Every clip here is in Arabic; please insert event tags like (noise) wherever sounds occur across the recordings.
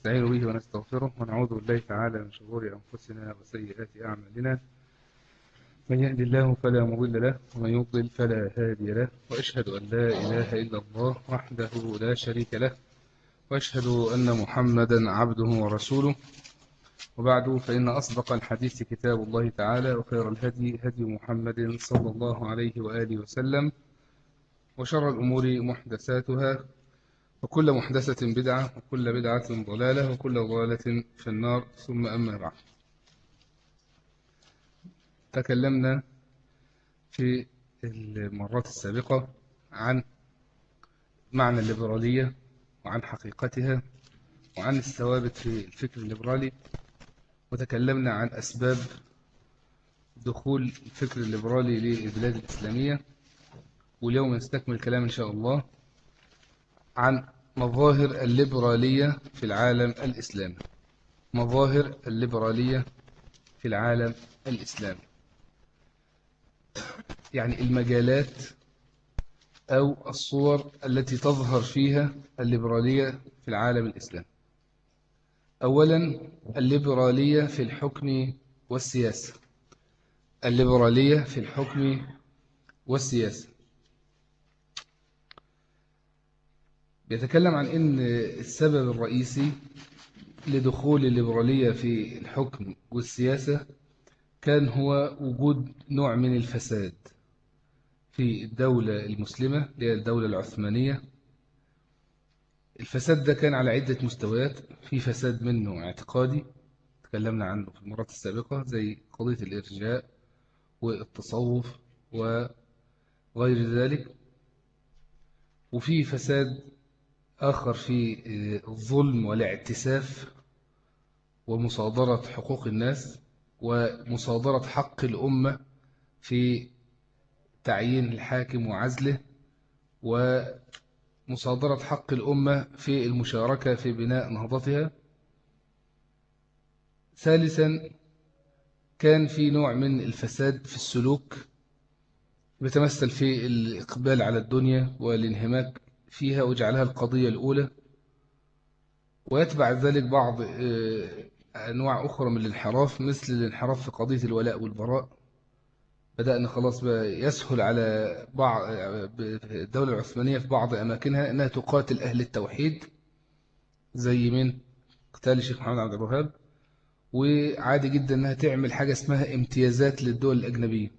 نستعين به ونستغفره ونعوذ بالله تعالى من شرور أنفسنا وسيئات أعمالنا. من يهدي الله فلا مضل له ومن يضلل فلا هادي له وأشهد أن لا إله إلا الله وحده لا شريك له وأشهد أن محمدا عبده ورسوله. وبعد فإن أصدق الحديث كتاب الله تعالى وخير الهدي هدي محمد صلى الله عليه وآله وسلم وشر الأمور محدثاتها. وكل محدثة بدعة وكل بدعة ضلالة وكل ضلالة في النار. ثم أما بعد. تكلمنا في المرات السابقة عن معنى الليبرالية وعن حقيقتها وعن الثوابت في الفكر الليبرالي وتكلمنا عن أسباب دخول الفكر الليبرالي للبلاد الإسلامية. واليوم نستكمل الكلام إن شاء الله. عن مظاهر الليبرالية في العالم الإسلامي. مظاهر الليبرالية في العالم الإسلامي. يعني المجالات أو الصور التي تظهر فيها الليبرالية في العالم الإسلامي. أولا الليبرالية في الحكم والسياسة. الليبرالية في الحكم والسياسة. بيتكلم عن أن السبب الرئيسي لدخول الليبرالية في الحكم والسياسة كان هو وجود نوع من الفساد في الدولة المسلمة اللي هي الدولة العثمانية. الفساد ده كان على عدة مستويات في فساد منه اعتقادي تكلمنا عنه في المرات السابقة زي قضية الإرجاء والتصوف وغير ذلك. وفي فساد آخر في الظلم والاعتساف ومصادرة حقوق الناس ومصادرة حق الأمة في تعيين الحاكم وعزله ومصادرة حق الأمة في المشاركة في بناء نهضتها. ثالثا كان في نوع من الفساد في السلوك بيتمثل في الإقبال على الدنيا والانهماك فيها وجعلها القضية الأولى. ويتبع ذلك بعض أنواع أخرى من الانحراف مثل الانحراف في قضية الولاء والبراء. بدأنا خلاص يسهل على بعض الدولة العثمانية في بعض أماكنها أنها تقاتل أهل التوحيد زي من قتال الشيخ محمد عبد الوهاب. وعادي جدا أنها تعمل حاجة اسمها امتيازات للدول الأجنبية.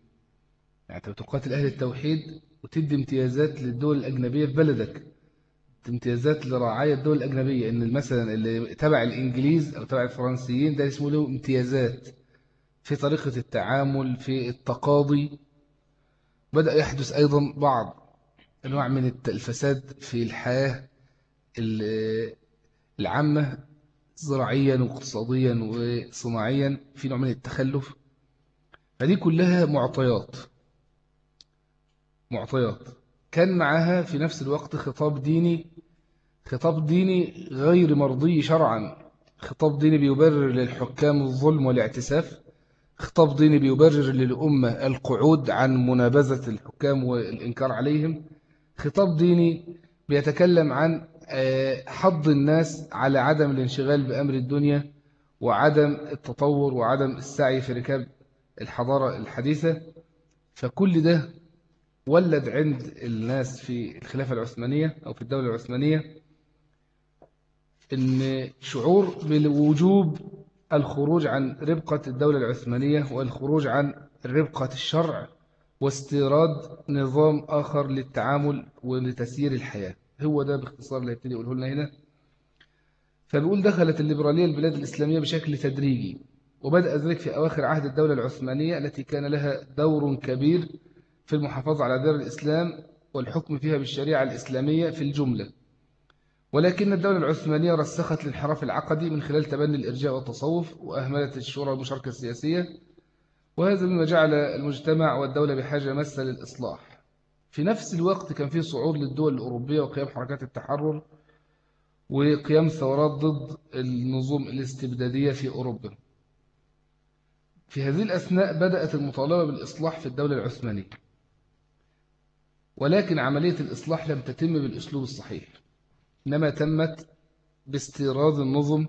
يعني تقاتل أهل التوحيد وتدي امتيازات للدول الأجنبية في بلدك. امتيازات لرعاية الدول الأجنبية إن مثلا اللي تبع الإنجليز أو تبع الفرنسيين ده اسمه له امتيازات في طريقة التعامل في التقاضي. بدأ يحدث أيضا بعض أنواع من الفساد في الحياة العامة زراعيا واقتصاديا وصناعيا في نوع من التخلف. فدي كلها معطيات. معطيات. كان معها في نفس الوقت خطاب ديني خطاب ديني غير مرضي شرعا. خطاب ديني بيبرر للحكام الظلم والاعتساف. خطاب ديني بيبرر للأمة القعود عن منابذة الحكام والإنكار عليهم. خطاب ديني بيتكلم عن حض الناس على عدم الانشغال بأمر الدنيا وعدم التطور وعدم السعي في ركاب الحضارة الحديثة. فكل ده ولد عند الناس في الخلافة العثمانية أو في الدولة العثمانية أن شعور بوجوب الخروج عن ربقة الدولة العثمانية والخروج عن ربقة الشرع واستيراد نظام آخر للتعامل ولتسيير الحياة. هو ده باختصار اللي يبتدي يقوله لنا هنا. فبيقول دخلت الليبرالية البلاد الإسلامية بشكل تدريجي وبدأ ذلك في أواخر عهد الدولة العثمانية التي كان لها دور كبير في المحافظة على دار الإسلام والحكم فيها بالشريعة الإسلامية في الجملة. ولكن الدولة العثمانية رسخت الانحراف العقدي من خلال تبني الإرجاء والتصوف وأهملت الشورى والمشاركة السياسية وهذا مما جعل المجتمع والدولة بحاجة مسة للإصلاح. في نفس الوقت كان في صعود للدول الأوروبية وقيام حركات التحرر وقيام ثورات ضد النظم الاستبدادية في أوروبا. في هذه الأثناء بدأت المطالبة بالإصلاح في الدولة العثمانية. ولكن عملية الإصلاح لم تتم بالأسلوب الصحيح إنما تمت باستيراد النظم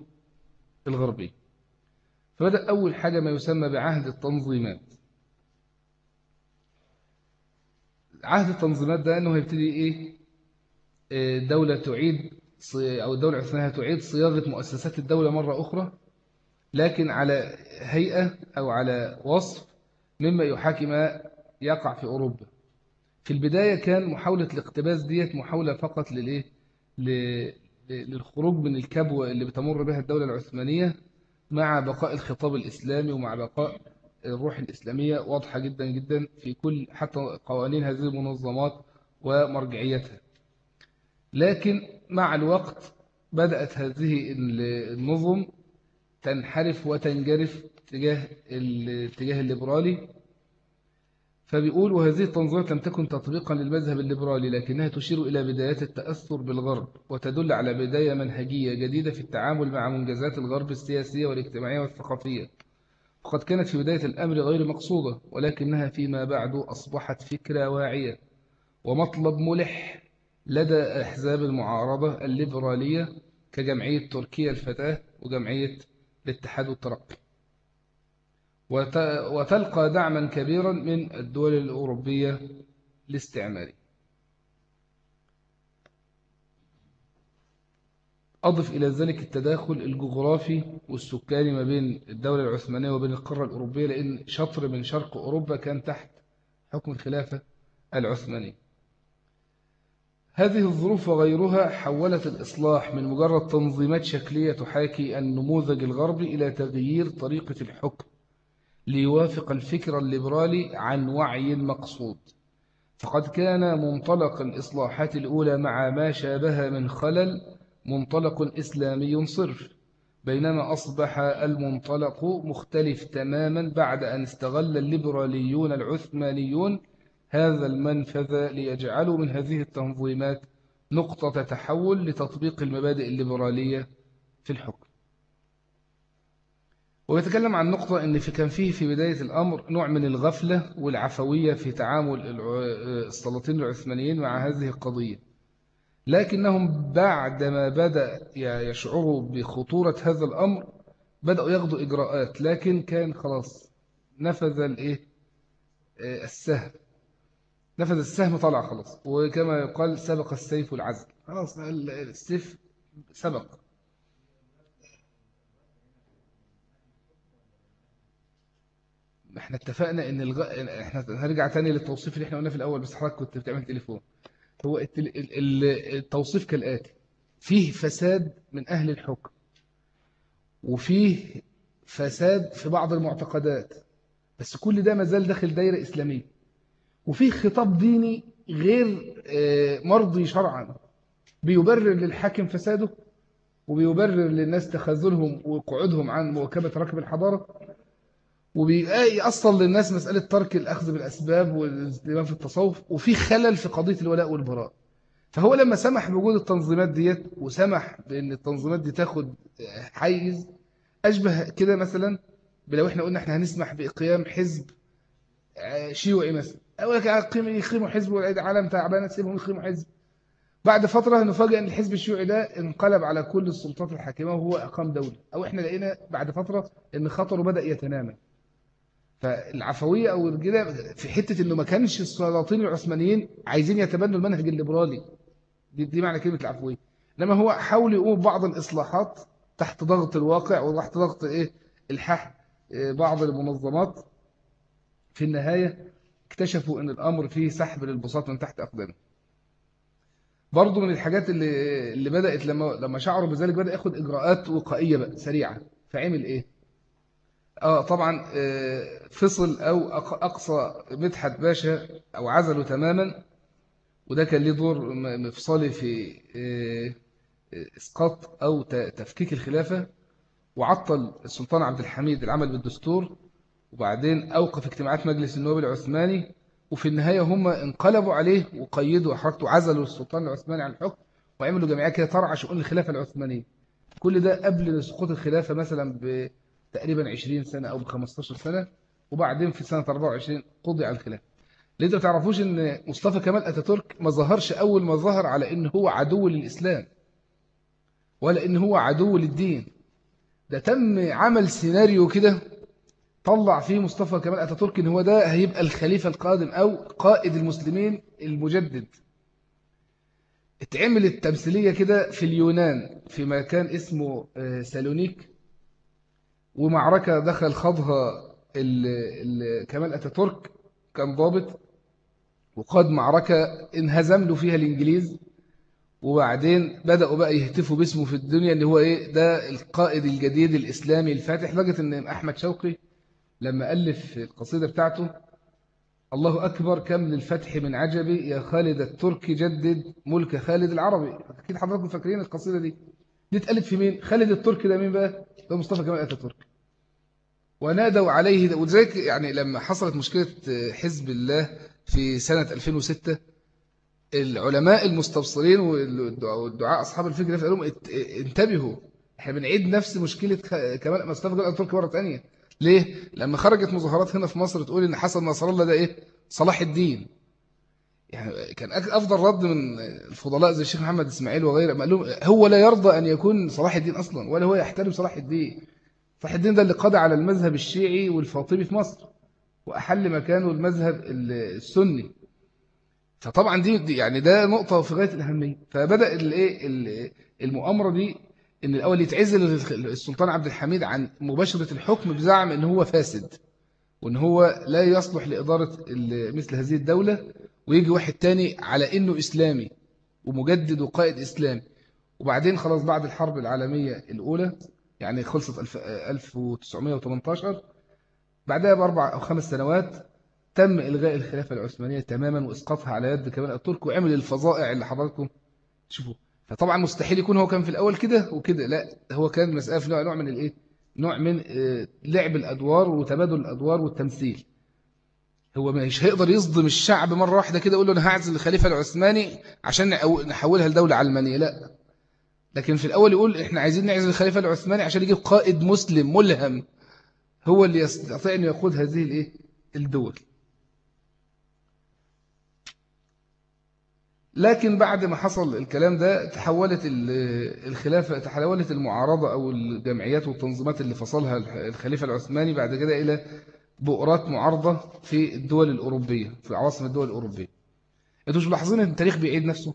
الغربي. فبدأ أول حاجة ما يسمى بعهد التنظيمات. عهد التنظيمات ده أنه هيبتدي إيه؟ آه، تعيد أو الدولة العثمانية تعيد صياغة مؤسسات الدولة مرة أخرى لكن على هيئة أو على وصف مما يحاكي ما يقع في أوروبا. في البداية كان محاولة الاقتباس ديت محاولة فقط للإيه؟ للخروج من الكبوة اللي بتمر بها الدولة العثمانية مع بقاء الخطاب الإسلامي ومع بقاء الروح الإسلامية. واضحة جدا جدا في كل حتى قوانين هذه المنظمات ومرجعيتها. لكن مع الوقت بدأت هذه النظم تنحرف وتنجرف تجاه الاتجاه الليبرالي. فبيقول وهذه التنظيمات لم تكن تطبيقا للمذهب الليبرالي لكنها تشير إلى بدايات التأثر بالغرب وتدل على بداية منهجية جديدة في التعامل مع منجزات الغرب السياسية والاجتماعية والثقافية. وقد كانت في بداية الأمر غير مقصودة ولكنها فيما بعد أصبحت فكرة واعية ومطلب ملح لدى أحزاب المعارضة الليبرالية كجمعية تركيا الفتاة وجمعية الاتحاد والترقي وتلقى دعما كبيرا من الدول الأوروبية الاستعمارية أضف إلى ذلك التداخل الجغرافي والسكاني ما بين الدولة العثمانية وبين القارة الأوروبية لأن شطر من شرق أوروبا كان تحت حكم الخلافة العثمانية هذه الظروف وغيرها حولت الإصلاح من مجرد تنظيمات شكلية تحاكي النموذج الغربي إلى تغيير طريقة الحكم. ليوافق الفكر الليبرالي عن وعي مقصود. فقد كان منطلق الإصلاحات الأولى مع ما شابه من خلل منطلق إسلامي صرف بينما أصبح المنطلق مختلف تماما بعد أن استغل الليبراليون العثمانيون هذا المنفذ ليجعلوا من هذه التنظيمات نقطة تحول لتطبيق المبادئ الليبرالية في الحكم. ويتكلم عن نقطة أن في كان فيه في بداية الأمر نوع من الغفلة والعفوية في تعامل السلاطين العثمانيين مع هذه القضية. لكنهم بعدما بدأ يشعروا بخطورة هذا الأمر بدأوا ياخذوا إجراءات. لكن كان خلاص نفذ الإيه؟ السهم. نفذ السهم طلع خلاص. وكما يقال سبق السيف العزل. خلاص السيف سبق. إحنا اتفقنا إن الغ... إحنا هنرجع تاني للتوصيف اللي إحنا قلنا في الأول بس حضرتك كنت بتعمل تليفون. هو التل... التوصيف كالآتي. فيه فساد من أهل الحكم وفيه فساد في بعض المعتقدات بس كل ده ما زال داخل دايرة إسلامية. وفيه خطاب ديني غير آه، مرضي شرعا. بيبرر للحاكم فساده وبيبرر للناس تخاذلهم وقعودهم عن مواكبة ركب الحضارة وبيأصل للناس مسألة ترك الأخذ بالأسباب والاهتمام في التصوف وفي خلل في قضية الولاء والبراء. فهو لما سمح بوجود التنظيمات ديت وسمح بأن التنظيمات دي تاخد حيز أشبه كده مثلا لو إحنا قلنا إحنا هنسمح بقيام حزب آه، شيوعي مثلا. أقول لك يقيموا حزب والعيد عالم تعبانة تسيبهم يقيموا حزب. بعد فترة نفاجئ أن الحزب الشيوعي ده انقلب على كل السلطات الحاكمة وهو أقام دولة. أو إحنا لقينا بعد فترة أن خطره بدأ يتنامى فالعفوية أو الرجالة في حتة أنه ما كانش السلاطين العثمانيين عايزين يتبنوا المنهج الليبرالي. دي, دي معنى كلمة العفوية. إنما هو حاول يقوم بعض الإصلاحات تحت ضغط الواقع وتحت ضغط إيه؟ الحح بعض المنظمات. في النهاية اكتشفوا أن الأمر فيه سحب للبساط من تحت أقدامه. برضه من الحاجات اللي اللي بدأت لما لما شعروا بذلك بدأ ياخد إجراءات وقائية بقى سريعة. فعمل إيه؟ آه طبعا آه، فصل أو اقصى مدحت باشا أو عزله تماما وده كان ليه دور مفصلي في آه، اسقاط أو تفكيك الخلافة وعطل السلطان عبد الحميد العمل بالدستور وبعدين اوقف اجتماعات مجلس النواب العثماني وفي النهاية هم انقلبوا عليه وقيدوا حركته عزلوا السلطان العثماني عن الحكم وعملوا جمعية كده ترعى شؤون الخلافة العثمانيه كل ده قبل سقوط الخلافة مثلا ب تقريبا 20 سنة أو ب 15 سنة وبعدين في سنة 24 قضي على الخلاف. اللي أنتوا تعرفوش إن مصطفى كمال أتاتورك ما ظهرش أول ما ظهر على إن هو عدو للإسلام ولا إن هو عدو للدين. ده تم عمل سيناريو كده طلع فيه مصطفى كمال أتاتورك إن هو ده هيبقى الخليفة القادم أو قائد المسلمين المجدد. اتعملت تمثيلية كده في اليونان في مكان اسمه آه، سالونيك. ومعركة دخل خاضها كمال أتاتورك كان ضابط وقاد معركة انهزم له فيها الإنجليز وبعدين بدأوا بقى يهتفوا باسمه في الدنيا ان هو إيه ده القائد الجديد الإسلامي الفاتح لدرجة إن أحمد شوقي لما ألف القصيدة بتاعته الله أكبر كم للفتح من عجبي يا خالد الترك جدد ملك خالد العربي. أكيد حضراتكم فاكرين القصيدة دي. دي اتقالت في مين؟ خالد الترك ده مين بقى؟ مصطفى كمال أتاتورك ونادوا عليه وذلك يعني لما حصلت مشكلة حزب الله في سنة 2006 العلماء المستبصرين والدعاء أصحاب الفكرة قالوا انتبهوا إحنا بنعيد نفس مشكلة كمال مصطفى كمال أتاتورك مرة ثانية ليه؟ لما خرجت مظاهرات هنا في مصر تقول إن حسن نصر الله ده إيه؟ صلاح الدين يعني كان أفضل رد من الفضلاء زي الشيخ محمد إسماعيل وغيره. لهم هو لا يرضى أن يكون صلاح الدين أصلا ولا هو يحترم صلاح الدين. صلاح الدين ده اللي قضى على المذهب الشيعي والفاطمي في مصر وأحل مكانه المذهب السني. فطبعا دي يعني ده نقطة في غاية الأهمية. فبدأ المؤامرة دي إن الأول يتعزل السلطان عبد الحميد عن مباشرة الحكم بزعم إن هو فاسد. وإن هو لا يصلح لإدارة مثل هذه الدولة ويجي واحد تاني على إنه إسلامي ومجدد وقائد إسلامي. وبعدين خلاص بعد الحرب العالمية الأولى يعني خلصت 1918 بعدها بأربع أو خمس سنوات تم إلغاء الخلافة العثمانية تماما وإسقاطها على يد كمان الترك وعمل الفظائع اللي حضراتكم تشوفوا فطبعا مستحيل يكون هو كان في الأول كده وكده لا هو كان مسألة في نوع من الإيه؟ نوع من آه، لعب الأدوار وتبادل الأدوار والتمثيل. هو مش هيقدر يصدم الشعب مرة واحدة كده يقول له أنا هعزل الخليفة العثماني عشان نحولها لدولة علمانية. لا. لكن في الأول يقول إحنا عايزين نعزل الخليفة العثماني عشان يجيب قائد مسلم ملهم هو اللي يستطيع أن يقود هذه الدول. لكن بعد ما حصل الكلام ده تحولت الخلافة تحولت المعارضة أو الجمعيات والتنظيمات اللي فصلها الخليفة العثماني بعد كده إلى بؤرات معارضة في الدول الأوروبية في عواصم الدول الأوروبية. أنتوا مش ملاحظين إن التاريخ بيعيد نفسه؟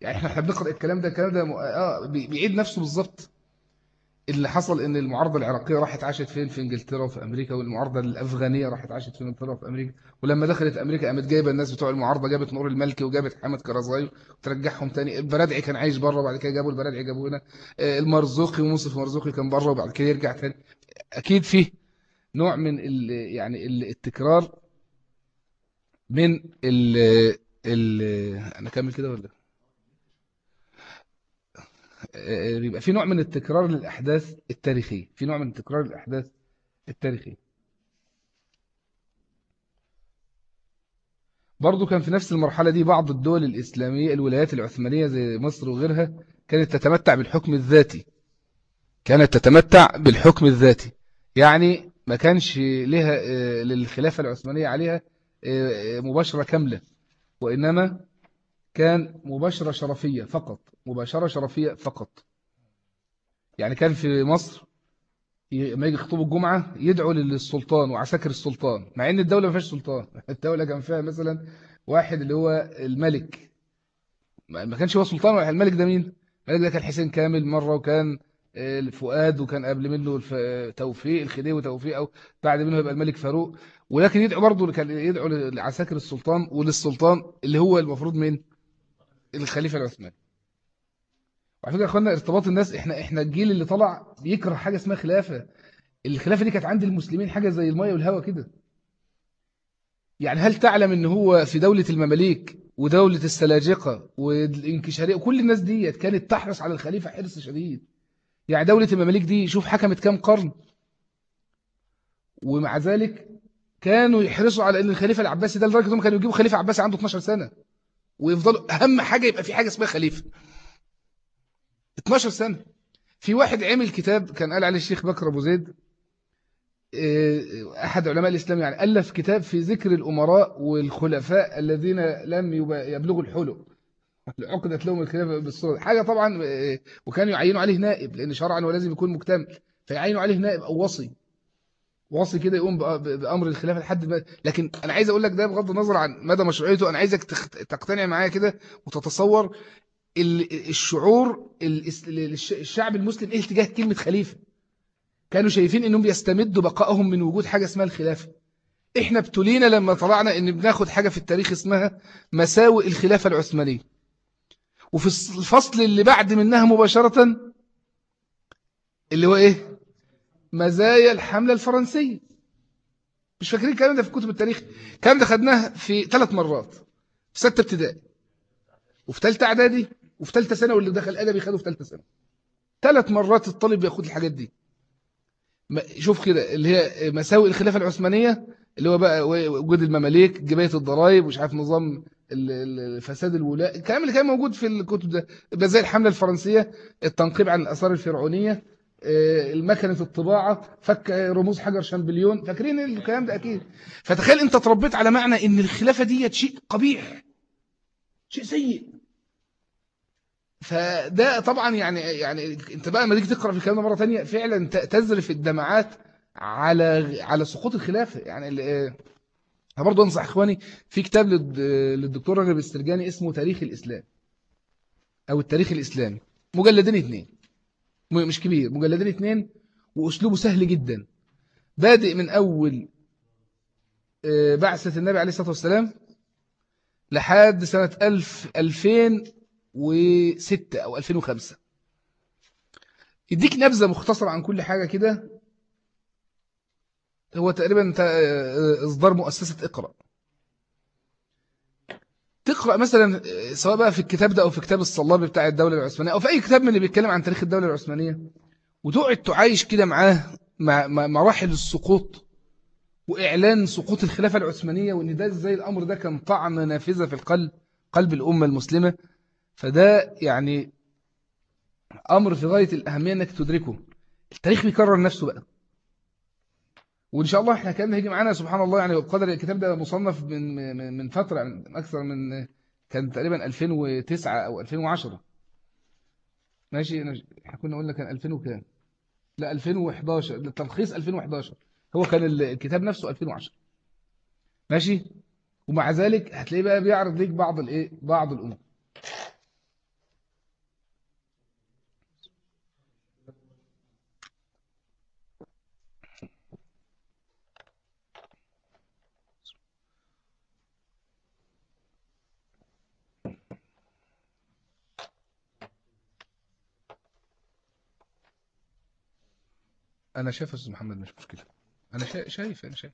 يعني إحنا بنقرأ الكلام ده الكلام ده آه بيعيد نفسه بالظبط. اللي حصل إن المعارضة العراقية راحت عاشت فين؟ في إنجلترا وفي أمريكا والمعارضة الأفغانية راحت عاشت في إنجلترا وفي أمريكا. ولما دخلت أمريكا قامت جايبة الناس بتوع المعارضة جابت نور الملكي وجابت حمد كرزاي وترجعهم تاني. البرادعي كان عايش بره وبعد كده جابوا البرادعي جابوه هنا. آه، المرزوقي وموسف مرزوقي كان بره وبعد كده يرجع تاني. أكيد فيه نوع من ال يعني التكرار من ال ال أنا كمل كده ولا؟ بيبقى في نوع من التكرار للأحداث التاريخية. في نوع من تكرار الأحداث التاريخية. برضو كان في نفس المرحلة دي بعض الدول الإسلامية الولايات العثمانية زي مصر وغيرها كانت تتمتع بالحكم الذاتي. كانت تتمتع بالحكم الذاتي. يعني ما كانش لها آه، للخلافة العثمانية عليها آه، مباشرة كاملة. وإنما كان مباشرة شرفية فقط مباشرة شرفية فقط. يعني كان في مصر لما يجي يخطبوا الجمعة يدعوا للسلطان وعساكر السلطان مع إن الدولة ما فيهاش سلطان. (laughs) الدولة كان فيها مثلا واحد اللي هو الملك. ما كانش هو سلطان ولا الملك ده مين؟ الملك ده كان حسين كامل مرة وكان الفؤاد وكان قبل منه توفيق الخديوي توفيق أو بعد منه يبقى الملك فاروق. ولكن يدعو برضه كان يدعو لعساكر السلطان وللسلطان اللي هو المفروض من الخليفة العثماني. وعلى فكرة يا إخوانا ارتباط الناس إحنا إحنا الجيل اللي طلع بيكره حاجة اسمها خلافة. الخلافة دي كانت عند المسلمين حاجة زي المية والهواء كده. يعني هل تعلم إن هو في دولة المماليك ودولة السلاجقة والانكشارية وكل الناس دي كانت تحرص على الخليفة حرص شديد؟ يعني دولة المماليك دي شوف حكمت كام قرن. ومع ذلك كانوا يحرصوا على إن الخليفة العباسي ده لدرجة إنهم كانوا يجيبوا خليفة عباسي عنده 12 سنة. ويفضلوا أهم حاجة يبقى في حاجة اسمها خليفة. 12 سنة. في واحد عمل كتاب كان قال عليه الشيخ بكر أبو زيد آه، أحد علماء الإسلام يعني ألف كتاب في ذكر الأمراء والخلفاء الذين لم يبلغوا الحلم. عقدت لهم الخلافة بالصورة حاجة طبعا آه، وكانوا يعينوا عليه نائب لأن شرعا هو لازم يكون مكتمل. فيعينوا عليه نائب أو وصي. وصي كده يقوم بأمر الخلافة لحد ما لكن أنا عايز أقول لك ده بغض النظر عن مدى مشروعيته أنا عايزك تقتنع معايا كده وتتصور الشعور الشعب المسلم إيه اتجاه كلمة خليفة؟ كانوا شايفين إنهم بيستمدوا بقائهم من وجود حاجة اسمها الخلافة. إحنا ابتلينا لما طلعنا إن بناخد حاجة في التاريخ اسمها مساوئ الخلافة العثمانية. وفي الفصل اللي بعد منها مباشرة اللي هو إيه؟ مزايا الحملة الفرنسية. مش فاكرين الكلام ده في كتب التاريخ. الكلام ده خدناه في ثلاث مرات. في ستة ابتدائي. وفي ثالثه إعدادي. وفي ثالثه سنة واللي دخل أدبي خده في ثالثه سنة ثلاث مرات الطالب بياخد الحاجات دي. شوف كده اللي هي مساوئ الخلافة العثمانية اللي هو بقى وجود المماليك جباية الضرائب ومش عارف نظام الفساد الولاء. الكلام اللي كان موجود في الكتب ده. زي الحملة الفرنسية التنقيب عن الآثار الفرعونية. آه، المكنة الطباعة فك رموز حجر شامبليون. فاكرين الكلام ده؟ أكيد. فتخيل أنت تربيت على معنى أن الخلافة دي شيء قبيح شيء سيء. فده طبعا يعني يعني أنت بقى لما تيجي تقرأ في الكلام ده مرة ثانية فعلا تزرف الدمعات على على سقوط الخلافة. يعني أنا برضه أنصح إخواني في كتاب للدكتور راغب السرجاني اسمه تاريخ الإسلام أو التاريخ الإسلامي. مجلدين اثنين مش كبير مجلدين اثنين وأسلوبه سهل جدا. بادئ من أول آه، بعثة النبي عليه الصلاة والسلام لحد سنة 1000 2006 أو 2005 يديك نبذة مختصرة عن كل حاجة كده. هو تقريبا آه، إصدار مؤسسة إقرأ. تقرأ مثلا سواء بقى في الكتاب ده أو في كتاب الصلابي بتاع الدولة العثمانية أو في أي كتاب من اللي بيتكلم عن تاريخ الدولة العثمانية وتقعد تعايش كده معاه مع مراحل السقوط وإعلان سقوط الخلافة العثمانية وإن ده إزاي الأمر ده كان طعم نافذة في القلب قلب الأمة المسلمة. فده يعني أمر في غاية الأهمية أنك تدركه. التاريخ بيكرر نفسه بقى. وإن شاء الله إحنا كان هيجي معانا سبحان الله يعني بقدر الكتاب ده مصنف من من فترة من أكثر من كان تقريبا 2009 أو 2010 ماشي إحنا كنا قلنا كان 2000 وكام؟ لا 2011 التلخيص 2011 هو كان الكتاب نفسه 2010 ماشي؟ ومع ذلك هتلاقيه بقى بيعرض ليك بعض الإيه؟ بعض الأمور. أنا شايف أستاذ محمد مش مشكلة. أنا شايف أنا شايف.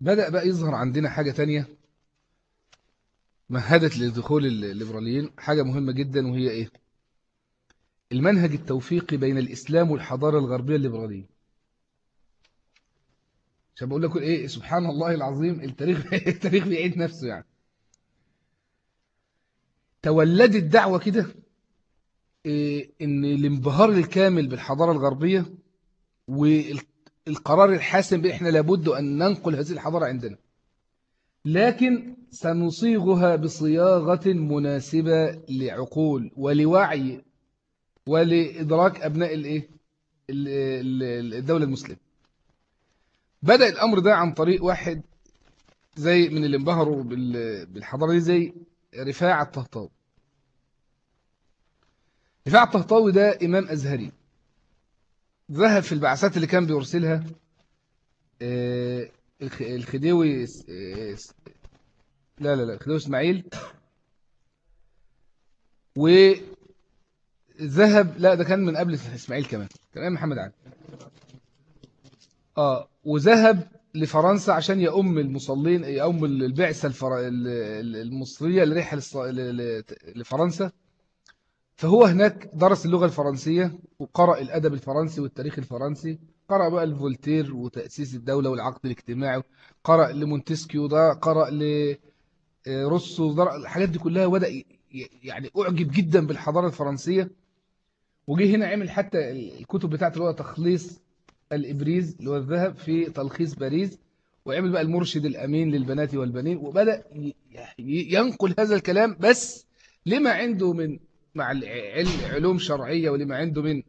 بدأ بقى يظهر عندنا حاجة تانية. مهدت لدخول الليبراليين. حاجة مهمة جدا وهي إيه؟ المنهج التوفيقي بين الإسلام والحضارة الغربية الليبرالية. عشان بقول لكم إيه سبحان الله العظيم التاريخ (laughs) التاريخ بيعيد نفسه يعني. تولدت دعوة كده إيه إن الانبهار الكامل بالحضارة الغربية والقرار الحاسم إحنا لابد أن ننقل هذه الحضارة عندنا. لكن سنصيغها بصياغة مناسبة لعقول ولوعي ولإدراك أبناء الإيه؟ الدولة المسلمة. بدأ الأمر ده عن طريق واحد زي من اللي انبهروا بالحضارة دي زي رفاع الطهطاوي. رفاع الطهطاوي ده إمام أزهري. ذهب في البعثات اللي كان بيرسلها آه، الخديوي لا لا لا الخديوي إسماعيل و ذهب لا ده كان من قبل إسماعيل كمان كان أيام محمد علي. آه وذهب لفرنسا عشان يأم المصلين يأم البعثة الفر... المصرية اللي لفرنسا. فهو هناك درس اللغة الفرنسية وقرأ الأدب الفرنسي والتاريخ الفرنسي قرأ بقى الفولتير وتأسيس الدولة والعقد الاجتماعي قرأ لمونتسكيو ده قرأ ل روسو الحاجات دي كلها بدأ يعني أعجب جدا بالحضارة الفرنسية. وجه هنا عمل حتى الكتب بتاعته اللي هو تخليص الإبريز اللي هو الذهب في تلخيص باريس وعمل بقى المرشد الأمين للبنات والبنين وبدأ ينقل هذا الكلام بس لما عنده من مع علوم شرعية ولما عنده من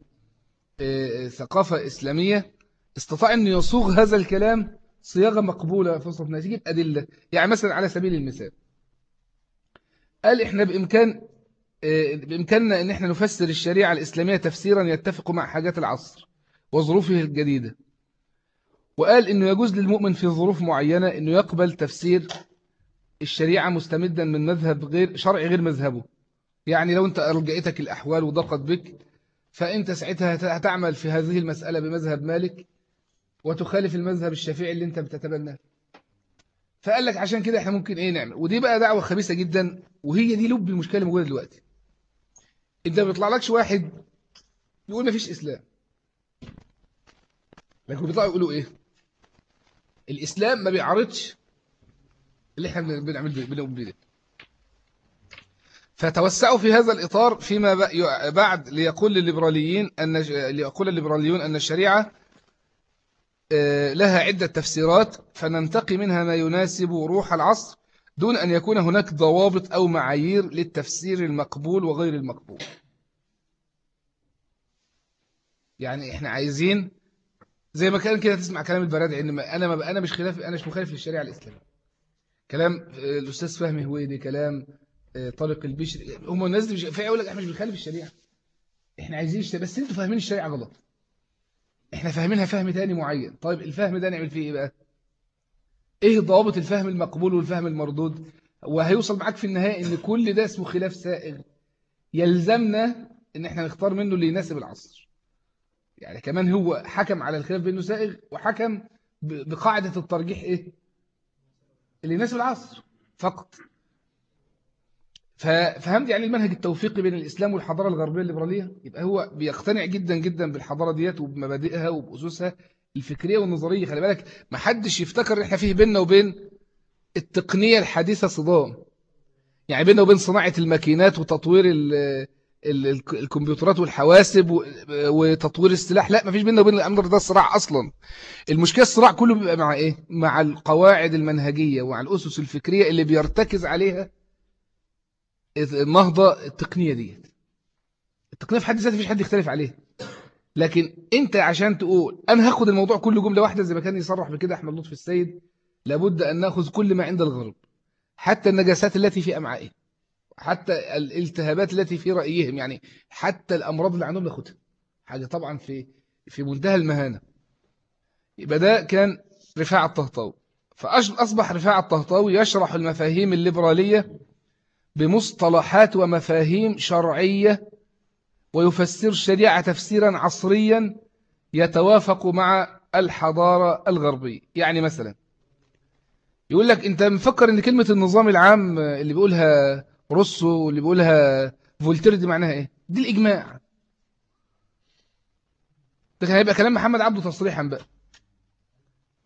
آه، ثقافة إسلامية استطاع أن يصوغ هذا الكلام صياغة مقبولة في الناس يجيب أدلة. يعني مثلا على سبيل المثال قال إحنا بإمكان بإمكاننا أن إحنا نفسر الشريعة الإسلامية تفسيرا يتفق مع حاجات العصر وظروفه الجديدة. وقال أنه يجوز للمؤمن في ظروف معينة أنه يقبل تفسير الشريعة مستمدا من مذهب غير شرعي غير مذهبه. يعني لو أنت أرجعتك الأحوال وضاقت بك فأنت ساعتها هتعمل في هذه المسألة بمذهب مالك وتخالف المذهب الشافعي اللي أنت بتتبناه. فقال لك عشان كده إحنا ممكن إيه نعمل؟ ودي بقى دعوة خبيثة جدا وهي دي لب المشكلة موجودة دلوقتي. انت ما بيطلعلكش واحد يقول ما فيش إسلام. لكن بيطلعوا يقولوا إيه؟ الإسلام ما بيعرضش اللي إحنا بنعمل بنقوم بيه فتوسعوا في هذا الإطار فيما بعد ليقول الليبراليين أن ليقول الليبراليون أن الشريعة آه، لها عدة تفسيرات فننتقي منها ما يناسب روح العصر دون أن يكون هناك ضوابط أو معايير للتفسير المقبول وغير المقبول. يعني إحنا عايزين زي ما كان كده تسمع كلام البرادعي إن أنا ما أنا مش خلاف أنا مش مخالف للشريعة الإسلامية. كلام آه، الأستاذ فهمي هويدي كلام آه، طارق البشري هم الناس دي مش في يقول لك إحنا مش بنخالف الشريعة. إحنا عايزين بس أنتوا فاهمين الشريعة غلط. إحنا فاهمينها فهم تاني معين. طيب الفهم ده نعمل فيه إيه بقى؟ إيه ضوابط الفهم المقبول والفهم المردود؟ وهيوصل معاك في النهاية إن كل ده اسمه خلاف سائغ. يلزمنا إن إحنا نختار منه اللي يناسب العصر. يعني كمان هو حكم على الخلاف بأنه سائغ وحكم بقاعدة الترجيح إيه؟ اللي يناسب العصر فقط. ففهمت يعني المنهج التوفيقي بين الإسلام والحضارة الغربية الليبرالية؟ يبقى هو بيقتنع جدا جدا بالحضارة ديت وبمبادئها وبأسسها. الفكرية والنظرية خلي بالك ما حدش يفتكر إحنا فيه بيننا وبين التقنية الحديثة صدام. يعني بيننا وبين صناعة الماكينات وتطوير ال ال الكمبيوترات والحواسب وتطوير السلاح. لا ما فيش بيننا وبين الأمر ده صراع أصلا. المشكلة الصراع كله بيبقى مع إيه؟ مع القواعد المنهجية ومع الأسس الفكرية اللي بيرتكز عليها النهضة التقنية دي التقنية في حد ذاتها مفيش حد يختلف عليها. لكن انت عشان تقول أنا هاخد الموضوع كله جملة واحدة زي ما كان يصرح بكده أحمد لطفي السيد لابد أن نأخذ كل ما عند الغرب حتى النجاسات التي في أمعائهم حتى الالتهابات التي في رأيهم يعني حتى الأمراض اللي عندهم ناخدها. حاجة طبعا في في منتهى المهانة. يبقى ده كان رفاع الطهطاوي. فأصبح رفاع الطهطاوي يشرح المفاهيم الليبرالية بمصطلحات ومفاهيم شرعية ويفسر الشريعة تفسيرا عصريا يتوافق مع الحضارة الغربية. يعني مثلا يقول لك أنت مفكر إن كلمة النظام العام اللي بيقولها روسو واللي بيقولها فولتير دي معناها إيه؟ دي الإجماع. ده كان هيبقى كلام محمد عبده تصريحا بقى.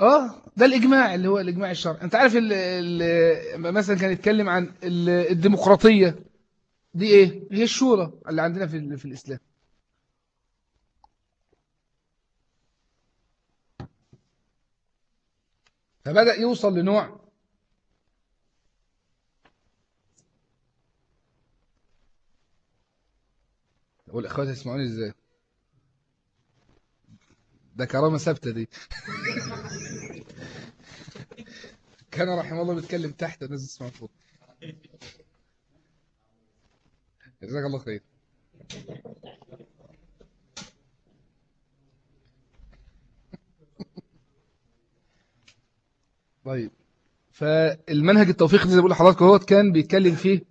آه ده الإجماع اللي هو الإجماع الشرعي. أنت عارف ال مثلا كان يتكلم عن الديمقراطية. دي إيه؟ هي الشورى اللي عندنا في, في الإسلام. فبدأ يوصل لنوع والإخوات يسمعوني إزاي؟ ده كرامة ثابتة دي. (laughs) كان رحمه الله بيتكلم تحت الناس تسمع فوق. جزاك الله خير. (laughs) طيب فالمنهج التوفيقي زي ما بقول لحضراتكم هو كان بيتكلم فيه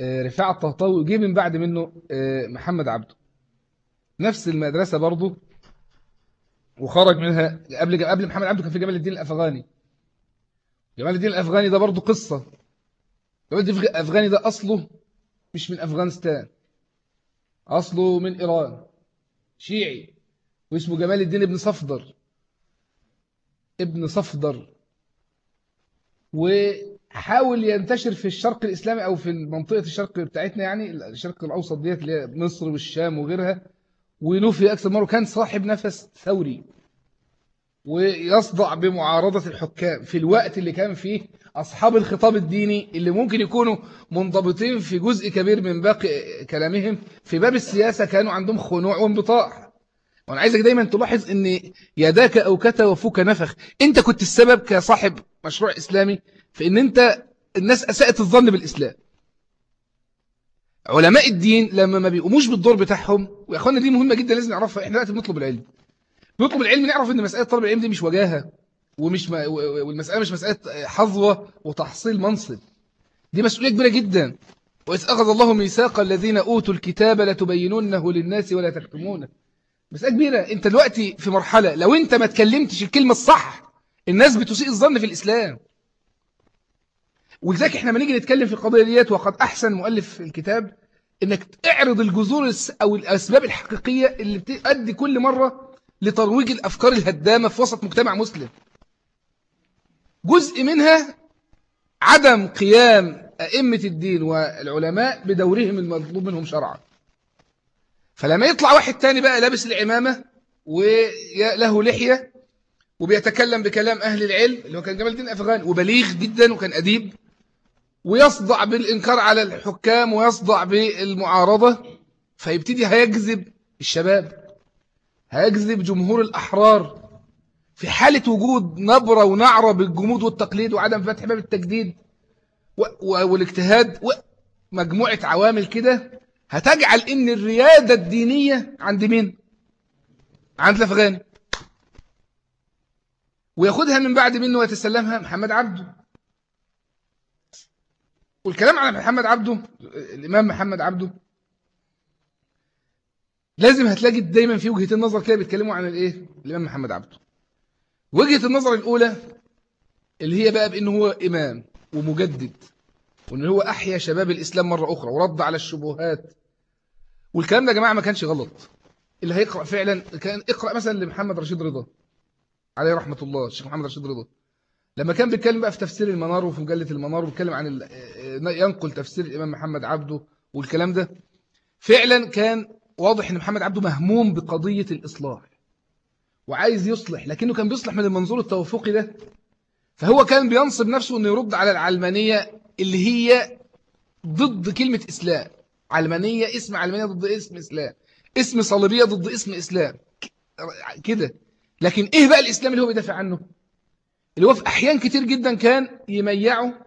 آه، رفاعة الطهطاوي وجي من بعد منه آه، محمد عبده. نفس المدرسة برضه وخرج منها قبل قبل محمد عبده كان في جمال الدين الأفغاني. جمال الدين الأفغاني ده برضه قصة. جمال الدين الأفغاني ده أصله مش من أفغانستان أصله من إيران شيعي واسمه جمال الدين ابن صفدر. ابن صفدر. حاول ينتشر في الشرق الإسلامي أو في منطقة الشرق بتاعتنا يعني الشرق الأوسط ديت اللي هي مصر والشام وغيرها. ونوفي أكثر مرة كان صاحب نفس ثوري. ويصدع بمعارضة الحكام في الوقت اللي كان فيه أصحاب الخطاب الديني اللي ممكن يكونوا منضبطين في جزء كبير من باقي كلامهم في باب السياسة كانوا عندهم خنوع وانبطاح وأنا عايزك دايما تلاحظ أن يداك أوكت وفوك نفخ. أنت كنت السبب كصاحب مشروع إسلامي في أن أنت الناس أساءت الظن بالإسلام. علماء الدين لما ما بيقوموش بالدور بتاعهم ويا أخوانا دي مهمة جدا لازم نعرفها إحنا دلوقتي بنطلب العلم. نطلب العلم نعرف إن مسألة طلب العلم دي مش وجاهة ومش م... والمسألة مش مسألة حظوة وتحصيل منصب. دي مسؤولية كبيرة جدا. وإذ أخذ الله ميثاق الذين أوتوا الكتاب لتبينونه للناس ولا تكتمونه مسألة كبيرة. أنت دلوقتي في مرحلة لو أنت ما تكلمتش الكلمة الصح الناس بتسيء الظن في الإسلام. ولذلك إحنا ما نيجي نتكلم في القضية ديت وقد أحسن مؤلف الكتاب إنك اعرض الجذور أو الأسباب الحقيقية اللي بتؤدي كل مرة لترويج الأفكار الهدامة في وسط مجتمع مسلم. جزء منها عدم قيام أئمة الدين والعلماء بدورهم المطلوب منهم شرعا. فلما يطلع واحد تاني بقى لابس العمامة وله لحية وبيتكلم بكلام أهل العلم اللي هو كان جمال الدين أفغان وبليغ جدا وكان أديب ويصدع بالإنكار على الحكام ويصدع بالمعارضة فيبتدي هيجذب الشباب. هيجذب جمهور الأحرار في حالة وجود نبرة ونعرة بالجمود والتقليد وعدم فتح باب التجديد والاجتهاد ومجموعة عوامل كده هتجعل إن الريادة الدينية عند مين؟ عند الأفغاني وياخدها من بعد منه ويتسلمها محمد عبده والكلام على محمد عبده الإمام محمد عبده لازم هتلاقي دايما في وجهتين نظر كده بيتكلموا عن الإيه؟ الإمام محمد عبده. وجهة النظر الأولى اللي هي بقى بإنه هو إمام ومجدد وان هو أحيا شباب الإسلام مرة أخرى ورد على الشبهات. والكلام ده يا جماعة ما كانش غلط. اللي هيقرأ فعلا كان اقرأ مثلا لمحمد رشيد رضا عليه رحمة الله الشيخ محمد رشيد رضا. لما كان بيتكلم بقى في تفسير المنار وفي مجلة المنار وبيتكلم عن ينقل تفسير الإمام محمد عبده والكلام ده فعلا كان واضح إن محمد عبده مهموم بقضية الإصلاح وعايز يصلح لكنه كان بيصلح من المنظور التوافقي ده. فهو كان بينصب نفسه إنه يرد على العلمانية اللي هي ضد كلمة إسلام. علمانية اسم علمانية ضد اسم إسلام. اسم صليبية ضد اسم إسلام. كده. لكن إيه بقى الإسلام اللي هو بيدافع عنه؟ اللي هو في أحيان كتير جدا كان يميعه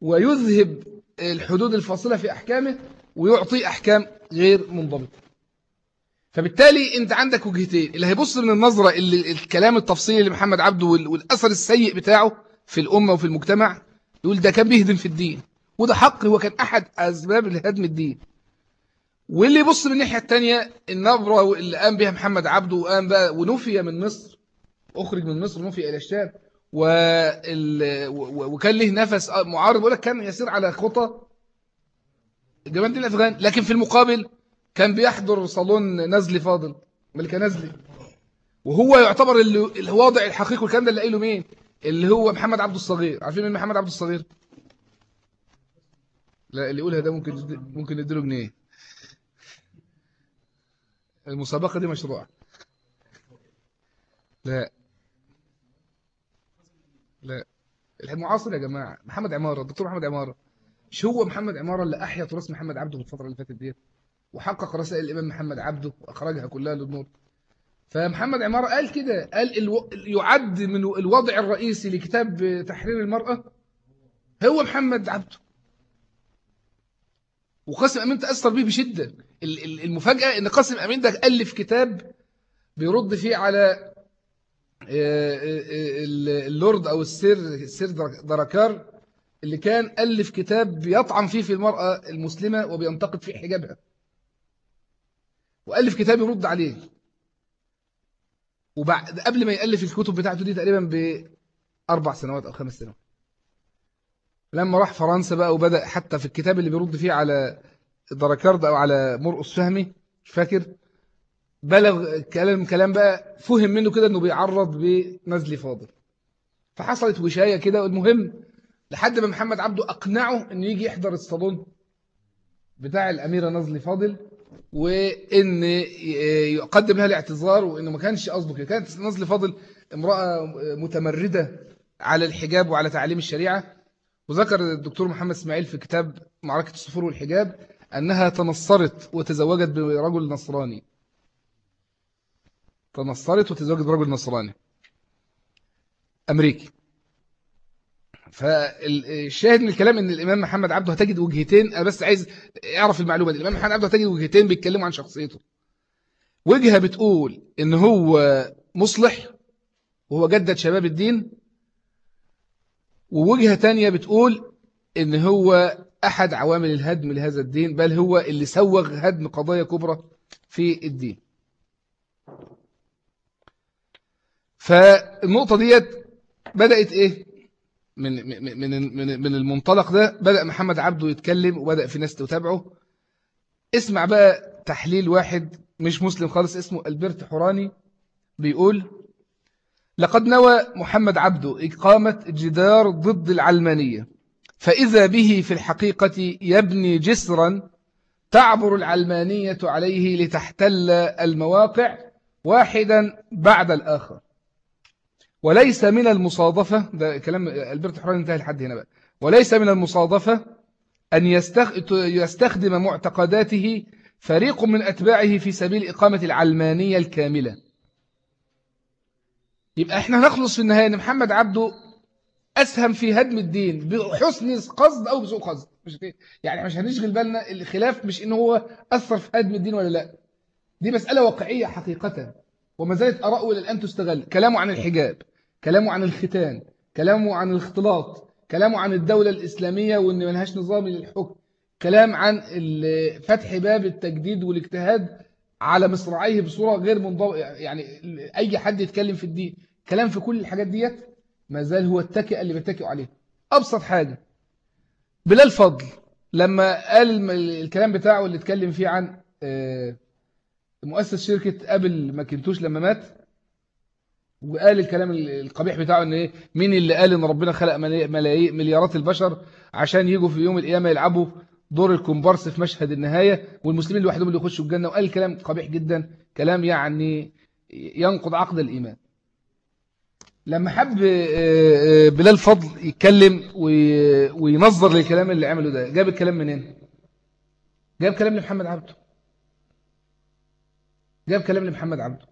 ويذهب الحدود الفاصلة في أحكامه ويعطي أحكام غير منضبطة. فبالتالي أنت عندك وجهتين اللي هيبص من النظرة اللي الكلام التفصيلي لمحمد عبده والأثر السيء بتاعه في الأمة وفي المجتمع يقول ده كان بيهدم في الدين. وده حق هو كان أحد أسباب لهدم الدين. واللي يبص من الناحية التانية النبرة اللي قام بها محمد عبده وقام بقى ونفي من مصر أخرج من مصر ونفي إلى الشام وكان له نفس معارض ولا كان يسير على خطى جمال الأفغان لكن في المقابل كان بيحضر صالون نزلي فاضل ملكة نزلي. وهو يعتبر الواضع الحقيقي والكلام ده اللي قايله مين؟ اللي هو محمد عبد الصغير. عارفين مين محمد عبد الصغير؟ لا اللي يقولها ده ممكن ممكن نديله جنيه. المسابقة دي مشروع لا. لا. المعاصر يا جماعة. محمد عمارة الدكتور محمد عمارة. مش هو محمد عمارة اللي أحيا تراث محمد عبده في الفترة اللي فاتت ديت؟ وحقق رسائل الإمام محمد عبده وأخرجها كلها للنور. فمحمد عمارة قال كده قال ألو... يعد من الوضع الرئيسي لكتاب تحرير المرأة هو محمد عبده. وقاسم أمين تأثر به بشدة. المفاجأة أن قاسم أمين ده ألف كتاب بيرد فيه على آه، آه، آه، اللورد أو السير السير دركار اللي كان ألف كتاب بيطعن فيه في المرأة المسلمة وبينتقد فيه حجابها. وألف كتاب يرد عليه. وبعد قبل ما يألف الكتب بتاعته دي تقريبا بأربع سنوات أو خمس سنوات. لما راح فرنسا بقى وبدأ حتى في الكتاب اللي بيرد فيه على دركارد أو على مرقص فهمي مش فاكر بلغ كلام كلام بقى فهم منه كده إنه بيعرض بنزل فاضل. فحصلت وشاية كده والمهم لحد ما محمد عبده أقنعه أنه يجي يحضر الصالون بتاع الأميرة نظلي فاضل وإن يقدم لها الاعتذار وإنه ما كانش قصده كده. كانت نظلي فاضل امرأة متمردة على الحجاب وعلى تعليم الشريعة. وذكر الدكتور محمد إسماعيل في كتاب معركة الصفور والحجاب أنها تنصرت وتزوجت برجل نصراني. تنصرت وتزوجت برجل نصراني. أمريكي. فالشاهد من الكلام إن الإمام محمد عبده هتجد وجهتين أنا بس عايز أعرف المعلومة دي. الإمام محمد عبده هتجد وجهتين بيتكلموا عن شخصيته. وجهة بتقول إن هو مصلح وهو جدد شباب الدين. ووجهة تانية بتقول إن هو أحد عوامل الهدم لهذا الدين بل هو اللي سوغ هدم قضايا كبرى في الدين. فالنقطة ديت بدأت إيه؟ من من من من المنطلق ده بدأ محمد عبده يتكلم وبدأ في ناس تتابعه. اسمع بقى تحليل واحد مش مسلم خالص اسمه ألبرت حوراني بيقول لقد نوى محمد عبده إقامة جدار ضد العلمانية فإذا به في الحقيقة يبني جسرا تعبر العلمانية عليه لتحتل المواقع واحدا بعد الآخر. وليس من المصادفة ده كلام ألبرت حران انتهى لحد هنا بقى. وليس من المصادفة أن يستخدم معتقداته فريق من أتباعه في سبيل إقامة العلمانية الكاملة. يبقى إحنا هنخلص في النهاية أن محمد عبده أسهم في هدم الدين بحسن قصد أو بسوء قصد. مش يعني مش هنشغل بالنا الخلاف مش إن هو أثر في هدم الدين ولا لا. دي مسألة واقعية حقيقة. وما زالت أراءه إلى الآن تستغل. كلامه عن الحجاب. كلامه عن الختان كلامه عن الاختلاط كلامه عن الدولة الإسلامية وإن ملهاش نظام للحكم كلام عن فتح باب التجديد والاجتهاد على مصراعيه بصورة غير منضبطة يعني أي حد يتكلم في الدين. كلام في كل الحاجات ديت ما زال هو التكئة اللي بيتكئوا عليه. أبسط حاجة بلال فضل لما قال الكلام بتاعه اللي اتكلم فيه عن آه، مؤسس شركة أبل ماكنتوش لما مات وقال الكلام القبيح بتاعه إن إيه؟ مين اللي قال إن ربنا خلق ملايين مليارات البشر عشان يجوا في يوم القيامة يلعبوا دور الكومبارس في مشهد النهاية والمسلمين لوحدهم اللي يخشوا الجنة؟ وقال كلام قبيح جدا كلام يعني ينقض عقد الإيمان. لما حب آه، آه، بلال فضل يتكلم وينظر للكلام اللي عمله ده جاب الكلام منين؟ جاب كلام لمحمد عبده. جاب كلام لمحمد عبده.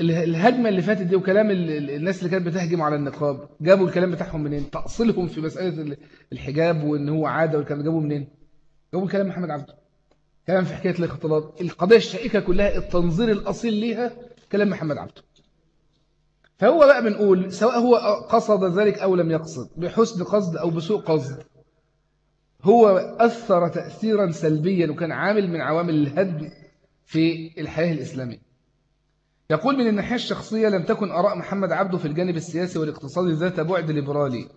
الهجمة اللي فاتت دي وكلام الناس اللي كانت بتهجم على النقاب جابوا الكلام بتاعهم منين؟ تأصيلهم في مسألة الحجاب وإن هو عادة والكلام جابوا منين؟ جابوا الكلام محمد عبده. كلام في حكاية الاختلاط. القضية الشائكة كلها التنظير الأصيل ليها كلام محمد عبده. فهو بقى بنقول سواء هو قصد ذلك أو لم يقصد بحسن قصد أو بسوء قصد هو أثر تأثيرا سلبيا وكان عامل من عوامل الهدم في الحياة الإسلامية. يقول من الناحية الشخصية لم تكن أراء محمد عبده في الجانب السياسي والاقتصادي ذات بعد ليبرالي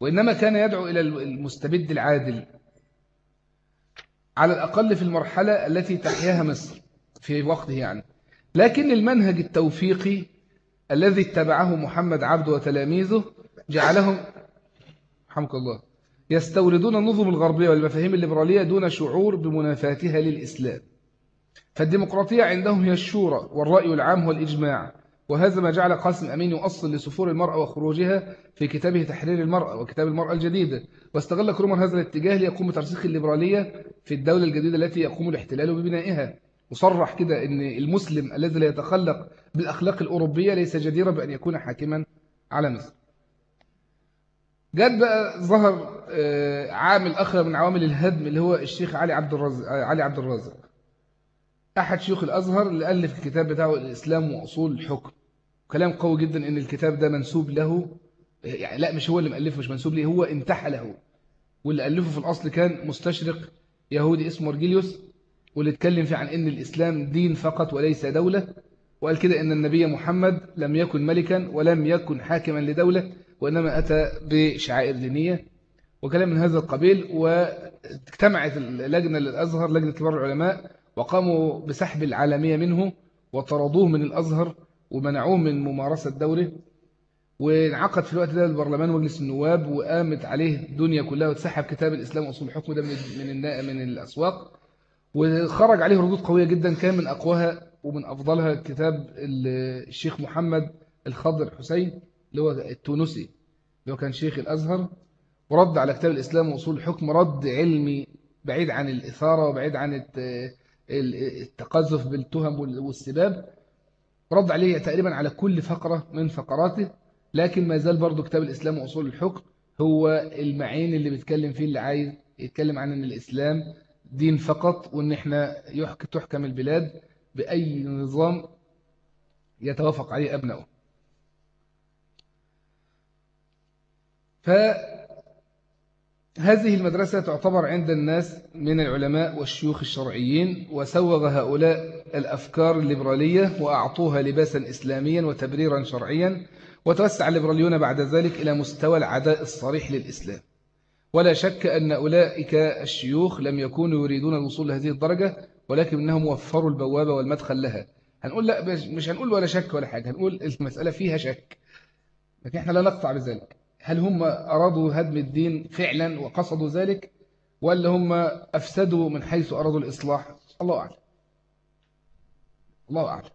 وإنما كان يدعو إلى المستبد العادل على الأقل في المرحلة التي تحياها مصر في وقته يعني. لكن المنهج التوفيقي الذي اتبعه محمد عبده وتلاميذه جعلهم حمك الله يستوردون النظم الغربية والمفاهيم الليبرالية دون شعور بمنافاتها للإسلام. فالديمقراطية عندهم هي الشورى والرأي العام هو الإجماع وهذا ما جعل قاسم أمين يؤصل لسفور المرأة وخروجها في كتابه تحرير المرأة وكتاب المرأة الجديدة واستغل كرومر هذا الاتجاه ليقوم بترسيخ الليبرالية في الدولة الجديدة التي يقوم الاحتلال ببنائها. وصرح كده أن المسلم الذي لا يتخلق بالأخلاق الأوروبية ليس جديرا بأن يكون حاكما على مصر. جد بقى ظهر آه، عامل آخر من عوامل الهدم اللي هو الشيخ علي عبد الرازق علي عبد الرازق. أحد شيوخ الأزهر اللي ألف الكتاب بتاعه الإسلام وأصول الحكم. كلام قوي جدا إن الكتاب ده منسوب له يعني لا مش هو اللي مألفه مش منسوب ليه هو انتحى له. واللي ألفه في الأصل كان مستشرق يهودي اسمه مرجيليوس واللي اتكلم فيه عن إن الإسلام دين فقط وليس دولة. وقال كده إن النبي محمد لم يكن ملكا ولم يكن حاكما لدولة وإنما أتى بشعائر دينية. وكلام من هذا القبيل واجتمعت اللجنة للأزهر لجنة كبار العلماء وقاموا بسحب العالمية منه وطردوه من الأزهر ومنعوه من ممارسة دوره. وانعقد في الوقت ده البرلمان ومجلس النواب وقامت عليه الدنيا كلها واتسحب كتاب الإسلام وأصول الحكم ده من من من الأسواق. وخرج عليه ردود قوية جدا كان من أقواها ومن أفضلها كتاب الشيخ محمد الخضر حسين اللي هو التونسي اللي هو كان شيخ الأزهر. ورد على كتاب الإسلام وأصول الحكم رد علمي بعيد عن الإثارة وبعيد عن التقذف بالتهم والسباب رد عليه تقريبا على كل فقرة من فقراته لكن ما زال برضو كتاب الإسلام وأصول الحكم هو المعين اللي بيتكلم فيه اللي عايز يتكلم عن أن الإسلام دين فقط وأن إحنا تحكم البلاد بأي نظام يتوافق عليه أبنائه. فهذه المدرسة تعتبر عند الناس من العلماء والشيوخ الشرعيين وسوغ هؤلاء الأفكار الليبرالية وأعطوها لباسا إسلاميا وتبريرا شرعيا وتوسع الليبراليون بعد ذلك إلى مستوى العداء الصريح للإسلام. ولا شك أن أولئك الشيوخ لم يكونوا يريدون الوصول لهذه الدرجة ولكن إنهم وفروا البوابة والمدخل لها. هنقول لا مش هنقول ولا شك ولا حاجة هنقول المسألة فيها شك لكن إحنا لا نقطع بذلك. هل هم أرادوا هدم الدين فعلا وقصدوا ذلك ولا هم أفسدوا من حيث أرادوا الإصلاح؟ الله أعلم. الله أعلم.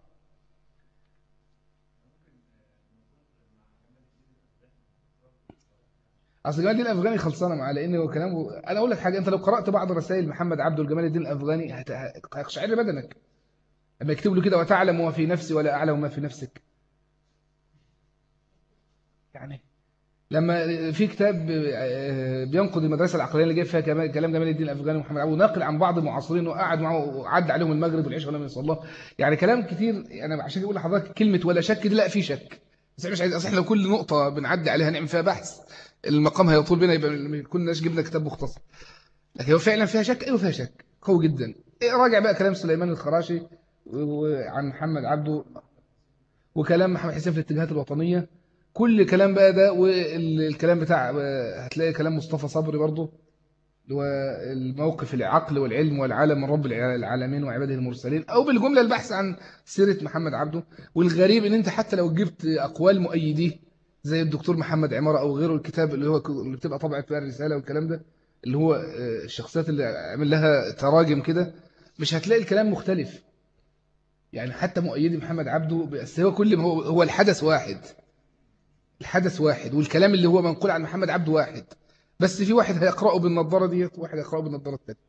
أصل جمال الدين الأفغاني خلصانة معاه لأن هو كلامه أنا أقول لك حاجة أنت لو قرأت بعض رسائل محمد عبده جمال الدين الأفغاني هيقشعر بدنك. لما يكتب له كده وتعلم ما في نفسي ولا أعلم ما في نفسك. يعني لما في كتاب آه، بينقد المدرسة العقلية اللي جاي فيها كلام جمال الدين الأفغاني ومحمد عبده ناقل عن بعض المعاصرين وقعد معه وعد عليهم المغرب والعشاء ولم يصلى يعني كلام كتير أنا يعني عشان أقول لحضرتك كلمة ولا شك دي لا في شك. بس مش عايز أصل لو كل نقطة بنعدي عليها نعمل فيها بحث المقام هيطول بينا يبقى ما كناش جبنا كتاب مختصر. لكن هو فعلا فيها شك؟ أيوه فيها شك. قوي جدا. راجع بقى كلام سليمان الخراشي وعن محمد عبده وكلام محمد حسين في الاتجاهات الوطنية. كل كلام بقى ده والكلام بتاع هتلاقي كلام مصطفى صبري برضه والموقف العقل والعلم والعالم من رب العالمين وعباده المرسلين أو بالجملة البحث عن سيرة محمد عبده والغريب إن أنت حتى لو جبت أقوال مؤيديه زي الدكتور محمد عمارة أو غيره الكتاب اللي هو اللي بتبقى طبعت فيها الرسالة والكلام ده اللي هو آه، الشخصيات اللي عمل لها تراجم كده مش هتلاقي الكلام مختلف. يعني حتى مؤيدي محمد عبده بس هو كل ما هو هو الحدث واحد. الحدث واحد والكلام اللي هو منقول عن محمد عبده واحد. بس في واحد هيقرأه بالنظارة ديت وواحد هيقرأه بالنظارة الثانية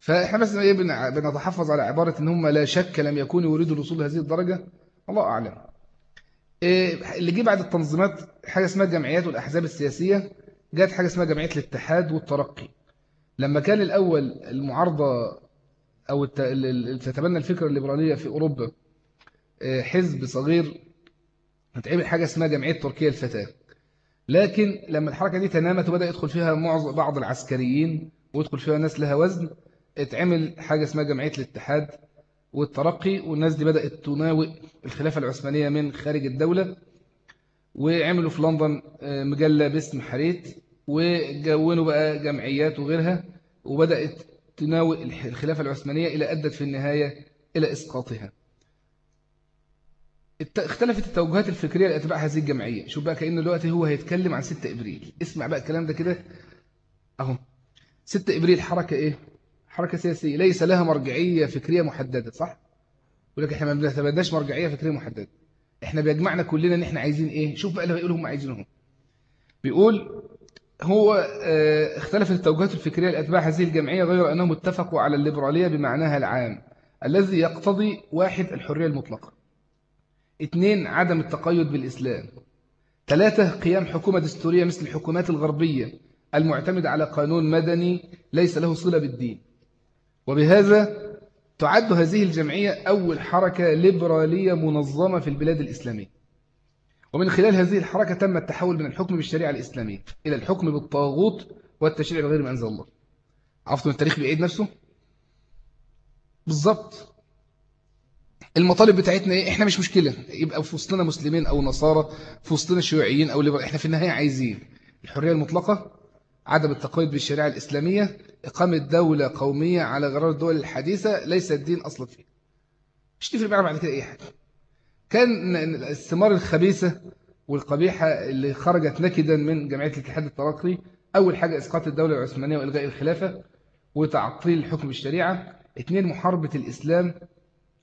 فإحنا بس إيه بنتحفظ على عبارة إن هم لا شك لم يكونوا يريدوا الوصول لهذه الدرجة. الله أعلم. إيه، اللي جه بعد التنظيمات حاجة اسمها الجمعيات والأحزاب السياسية جت حاجة اسمها جمعية الاتحاد والترقي. لما كان الأول المعارضة اللي تتبنى الفكرة الليبرالية في أوروبا إيه، حزب صغير هتعمل حاجة اسمها جمعية تركيا الفتاة لكن لما الحركة دي تنامت وبدأ يدخل فيها بعض العسكريين ويدخل فيها ناس لها وزن اتعمل حاجة اسمها جمعية الاتحاد والترقي والناس دي بدأت تناوئ الخلافة العثمانية من خارج الدولة وعملوا في لندن آه، مجلة باسم حريت وجونوا بقى جمعيات وغيرها وبدأت تناوئ الخلافة العثمانية إلى أدت في النهاية إلى إسقاطها. اختلفت التوجهات الفكرية لأتباع هذه الجمعية. شوف بقى كأنه دلوقتي هو هيتكلم عن 6 إبريل. اسمع بقى الكلام ده كده. أهو. 6 إبريل حركة إيه؟ حركة سياسية. ليس لها مرجعية فكرية محددة صح؟ يقول لك إحنا ما بنتبناش مرجعية فكرية محددة. إحنا بيجمعنا كلنا إن إحنا عايزين إيه؟ شوف بقى اللي بيقولوا هم عايزينهم بيقول هو آه اختلفت التوجهات الفكرية لأتباع هذه الجمعية غير أنهم اتفقوا على الليبرالية بمعناها العام الذي يقتضي واحد الحرية المطلقة. اثنين عدم التقيد بالإسلام. ثلاثة قيام حكومة دستورية مثل الحكومات الغربية المعتمدة على قانون مدني ليس له صلة بالدين. وبهذا تعد هذه الجمعية أول حركة ليبرالية منظمة في البلاد الإسلامية. ومن خلال هذه الحركة تم التحول من الحكم بالشريعة الإسلامية إلى الحكم بالطاغوت والتشريع بغير ما أنزل الله. عرفتوا التاريخ بيعيد نفسه؟ بالضبط. المطالب بتاعتنا إيه؟ إحنا مش مشكلة. يبقى في وسطنا مسلمين أو نصارى في وسطنا شيوعيين أو ليبرال. إحنا في النهاية عايزين الحرية المطلقة عدم التقيد بالشريعة الإسلامية إقامة دولة قومية على غرار الدول الحديثة ليس الدين أصلا فيه مش تفرق معنا بعد كده أي حاجة. كان الثمار الخبيثة والقبيحة اللي خرجت نكدا من جمعية الاتحاد الترقي أول حاجة إسقاط الدولة العثمانية وإلغاء الخلافة وتعطيل الحكم بالشريعة اثنين محاربة الإسلام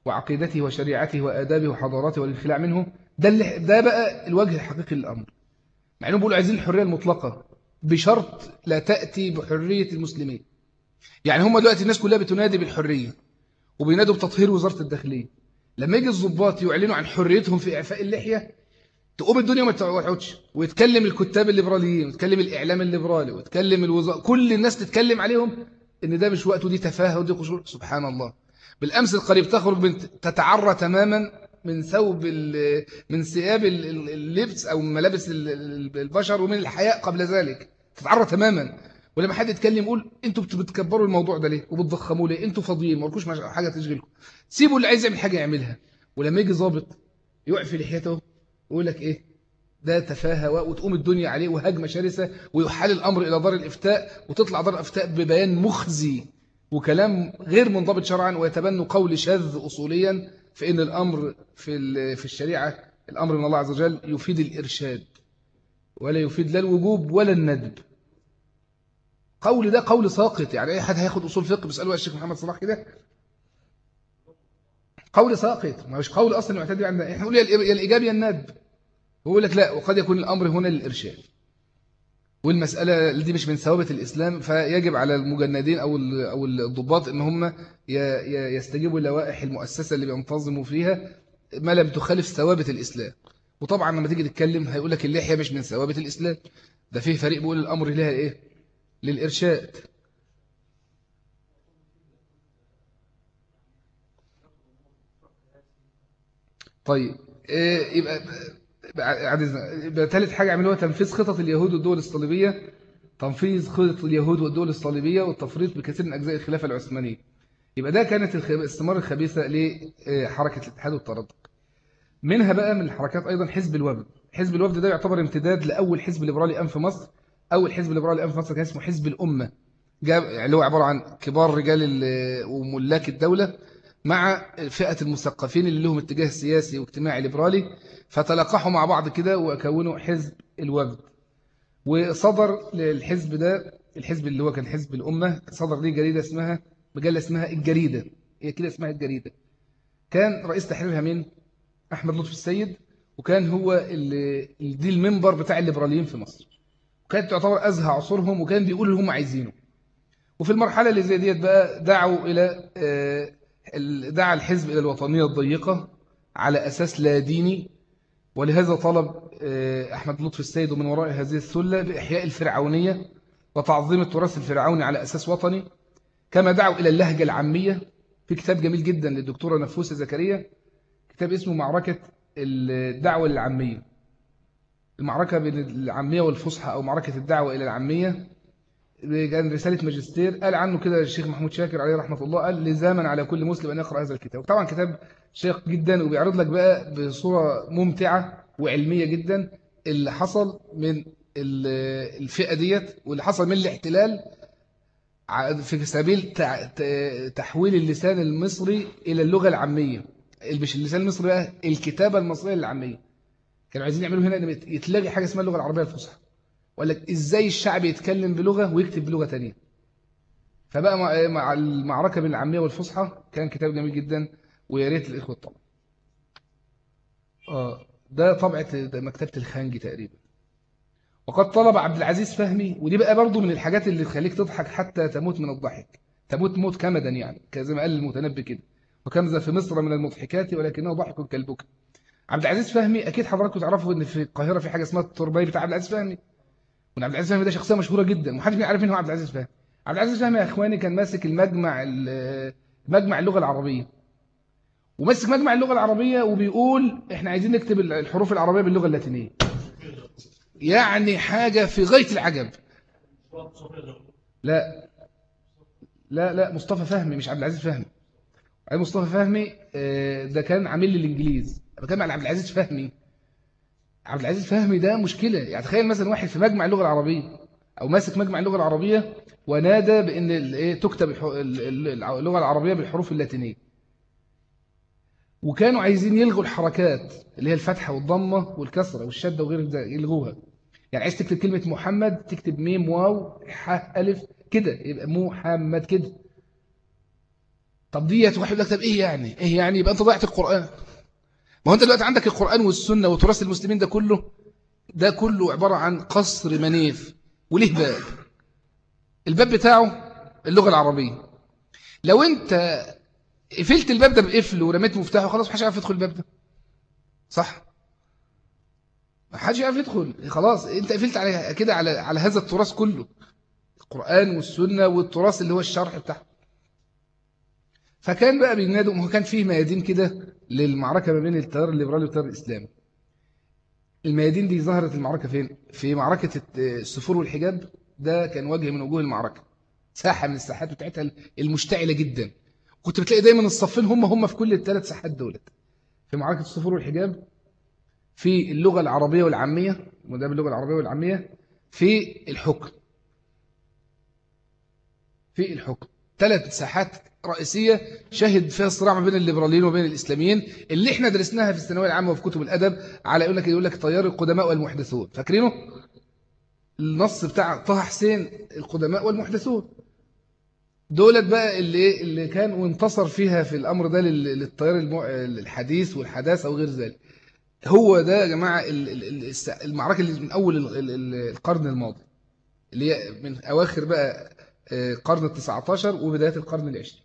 وعقيدته وشريعته وآدابه وحضاراته والانخلاع منه ده, اللي ده بقى الوجه الحقيقي للأمر. مع أنهم بيقولوا عايزين الحرية المطلقة بشرط لا تأتي بحرية المسلمين. يعني هم دلوقتي الناس كلها بتنادي بالحرية وبينادوا بتطهير وزارة الداخلية. لما يجي الضباط يعلنوا عن حريتهم في إعفاء اللحية تقوم الدنيا ما تقعدش ويتكلم الكتاب الليبراليين ويتكلم الإعلام الليبرالي ويتكلم الوزارة كل الناس تتكلم عليهم إن ده مش وقته دي تفاهة ودي قشور. سبحان الله. بالأمس القريب تخرج بنت تتعرى تماما من ثوب من ثياب اللبس أو ملابس البشر ومن الحياء قبل ذلك. تتعرى تماما. ولما حد يتكلم يقول أنتوا بتكبروا الموضوع ده ليه؟ وبتضخموه ليه؟ أنتوا فاضيين ما لكوش حاجة تشغلكم. سيبوا اللي عايز يعمل حاجة يعملها. ولما يجي ظابط يعفي لحيته يقول لك إيه؟ ده تفاهه وتقوم الدنيا عليه وهجمة شرسة ويحال الأمر إلى دار الإفتاء وتطلع دار الإفتاء ببيان مخزي. وكلام غير منضبط شرعا ويتبنوا قول شاذ اصوليا فإن الأمر في في الشريعة الأمر من الله عز وجل يفيد الإرشاد ولا يفيد لا الوجوب ولا الندب. قول ده قول ساقط يعني أي حد هياخد أصول فقه؟ بيساله الشيخ محمد صلاح كده. قول ساقط ما مش قول أصلا معتدي عندنا إحنا نقول يا الايجاب يا الندب. هو يقول لك لا وقد يكون الأمر هنا للإرشاد. والمسألة دي مش من ثوابت الإسلام فيجب على المجندين أو أو الضباط إن هم يستجيبوا لوائح المؤسسة اللي بينتظموا فيها ما لم تخالف ثوابت الإسلام. وطبعا لما تيجي تتكلم هيقول لك اللحية مش من ثوابت الإسلام. ده فيه فريق بيقول الأمر لها إيه؟ للإرشاد. طيب إيه يبقى ثالث حاجة عملوها تنفيذ خطط اليهود والدول الصليبية. تنفيذ خطط اليهود والدول الصليبية والتفريط بكثير من أجزاء الخلافة العثمانية. يبقى ده كانت الاستمرار الخبيثة لحركة الاتحاد والتردد منها بقى من الحركات أيضا حزب الوفد. حزب الوفد ده يعتبر امتداد لأول حزب ليبرالي قام في مصر. أول حزب ليبرالي قام في مصر كان اسمه حزب الأمة. جاب اللي هو عبارة عن كبار رجال وملاك الدولة. مع فئة المثقفين اللي لهم اتجاه سياسي واجتماعي ليبرالي فتلقحوا مع بعض كده وكونوا حزب الوفد. وصدر للحزب ده الحزب اللي هو كان حزب الأمة صدر ليه جريدة اسمها مجلة اسمها الجريدة. هي كده اسمها الجريدة. كان رئيس تحريرها مين؟ أحمد لطفي السيد وكان هو اللي دي المنبر بتاع الليبراليين في مصر. وكانت تعتبر أزهى عصورهم وكان بيقول اللي هم عايزينه. وفي المرحلة اللي زي ديت بقى دعوا إلى آه، دعا الحزب إلى الوطنية الضيقة على أساس لا ديني ولهذا طلب آه، أحمد لطفي السيد ومن وراء هذه السلة بإحياء الفرعونية وتعظيم التراث الفرعوني على أساس وطني كما دعوا إلى اللهجة العامية في كتاب جميل جدا للدكتورة نفوسة زكريا كتاب اسمه معركة الدعوة للعامية. المعركة بين العامية والفصحى أو معركة الدعوة إلى العامية كان رسالة ماجستير قال عنه كده الشيخ محمود شاكر عليه رحمة الله قال لزاما على كل مسلم أن يقرأ هذا الكتاب. طبعا كتاب شيق جدا وبيعرض لك بقى بصورة ممتعة وعلمية جدا اللي حصل من الفئة ديت واللي حصل من الاحتلال في سبيل تحويل اللسان المصري إلى اللغة العامية. مش اللسان المصري بقى الكتابة المصرية العامية كانوا عايزين يعملوا هنا يتلغي حاجة اسمها اللغة العربية الفصحى. وقال لك إزاي الشعب يتكلم بلغة ويكتب بلغة تانية. فبقى مع المعركة بين العامية والفصحى كان كتاب جميل جدا ويا ريت الاخوه طبعا آه ده طبعة مكتبة الخانجي تقريبا. وقد طلب عبد العزيز فهمي ودي بقى برضو من الحاجات اللي تخليك تضحك حتى تموت من الضحك. تموت موت كمدا يعني زي ما قال المتنبي كده. وكمذا في مصر من المضحكات ولكنه ضحك كالبكا عبد العزيز فهمي أكيد حضراتكم تعرفوا إن في القاهرة في حاجة اسمها التربيه بتاع عبد العزيز فهمي. وإن عبد العزيز فهمي ده شخصية مشهورة جدا ومحدش بيعرف مين هو عبد العزيز فهمي. عبد العزيز فهمي يا إخواني كان ماسك المجمع مجمع اللغة العربية. وماسك مجمع اللغة العربية وبيقول إحنا عايزين نكتب الحروف العربية باللغة اللاتينية. يعني حاجة في غاية العجب. لا. لا لا مصطفى فهمي مش عبد العزيز فهمي. مصطفى فهمي آه، ده كان عامل للإنجليز. بتكلم على عبد العزيز فهمي. عبد العزيز فهمي ده مشكلة. يعني تخيل مثلا واحد في مجمع اللغة العربية أو ماسك مجمع اللغة العربية ونادى بأن إيه، تكتب اللغة العربية بالحروف اللاتينية. وكانوا عايزين يلغوا الحركات اللي هي الفتحة والضمة والكسرة والشدة وغير ده يلغوها. يعني عايز تكتب كلمة محمد تكتب ميم واو ح ألف كده. يبقى محمد كده. طب ديت واحد يقول لك طب إيه يعني؟ إيه يعني؟ يبقى أنت ضيعت القرآن. ما هو انت دلوقتي عندك القرآن والسنة وتراث المسلمين ده كله؟ ده كله عبارة عن قصر منيف وليه باب. الباب بتاعه اللغة العربية. لو انت قفلت الباب ده بقفل ورميت مفتاحه خلاص محدش عارف يدخل الباب ده. صح؟ محدش عارف يدخل. خلاص انت قفلت على كده على على هذا التراث كله. القرآن والسنة والتراث اللي هو الشرح بتاعه. فكان بقى بينادوا كان فيه ميادين كده للمعركة ما بين التيار الليبرالي والتيار الإسلامي. الميادين دي ظهرت المعركة فين؟ في معركة السفور والحجاب. ده كان وجه من وجوه المعركة. ساحة من الساحات بتاعتها المشتعلة جدا. كنت بتلاقي دايما الصفين هم هم في كل الثلاث ساحات دولت. في معركة السفور والحجاب في اللغة العربية والعامية وده باللغة العربية والعامية في الحكم. في الحكم. ثلاث ساحات رئيسية شهد فيها الصراع ما بين الليبراليين وبين الإسلاميين اللي إحنا درسناها في الثانوية العامة وفي كتب الأدب على يقول لك يقول لك طيار القدماء والمحدثون. فاكرينه؟ النص بتاع طه حسين القدماء والمحدثون. دولت بقى اللي اللي كان وانتصر فيها في الأمر ده للطيار الحديث والحداثة وغير ذلك. هو ده يا جماعة المعركة اللي من أول القرن الماضي. اللي هي من أواخر بقى القرن التسعة عشر وبداية القرن العشرين.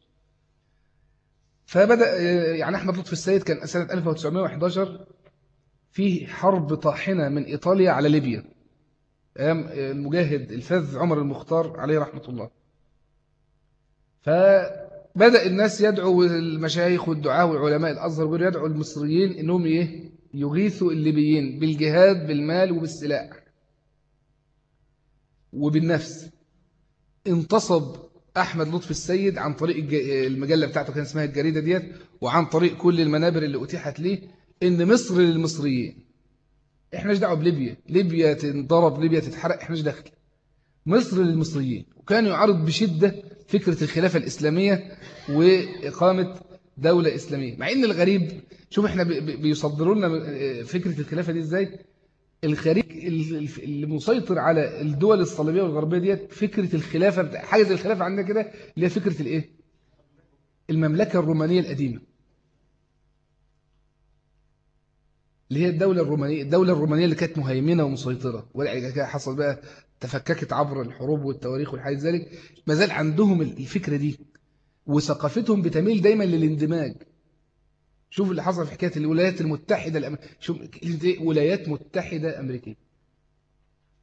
فبدأ يعني أحمد لطفي السيد كان سنة 1911 في حرب طاحنة من إيطاليا على ليبيا. أيام المجاهد الفذ عمر المختار عليه رحمة الله. فبدأ الناس يدعوا المشايخ والدعاة والعلماء الأزهر وغيره يدعوا المصريين إنهم إيه؟ يغيثوا الليبيين بالجهاد بالمال وبالسلاح. وبالنفس. انتصب أحمد لطفي السيد عن طريق المجلة بتاعته كان اسمها الجريدة ديت وعن طريق كل المنابر اللي أتيحت ليه إن مصر للمصريين. إحناش دعوة بليبيا. ليبيا تنضرب ليبيا تتحرق إحناش داخل. مصر للمصريين. وكان يعارض بشدة فكرة الخلافة الإسلامية وإقامة دولة إسلامية. مع إن الغريب شوف إحنا بيصدروا لنا فكرة الخلافة دي إزاي؟ الخريج اللي مسيطر على الدول الصليبية والغربية ديت فكرة الخلافة حاجة زي الخلافة عندنا كده اللي هي فكرة الإيه؟ المملكة الرومانية القديمة. اللي هي الدولة الرومانية الدولة الرومانية اللي كانت مهيمنة ومسيطرة. كده حصل بقى تفككت عبر الحروب والتواريخ والحاجات ذلك. ما زال عندهم الفكرة دي. وثقافتهم بتميل دايما للاندماج. شوف اللي حصل في حكاية الولايات المتحدة الأم... شوف ولايات متحدة أمريكية.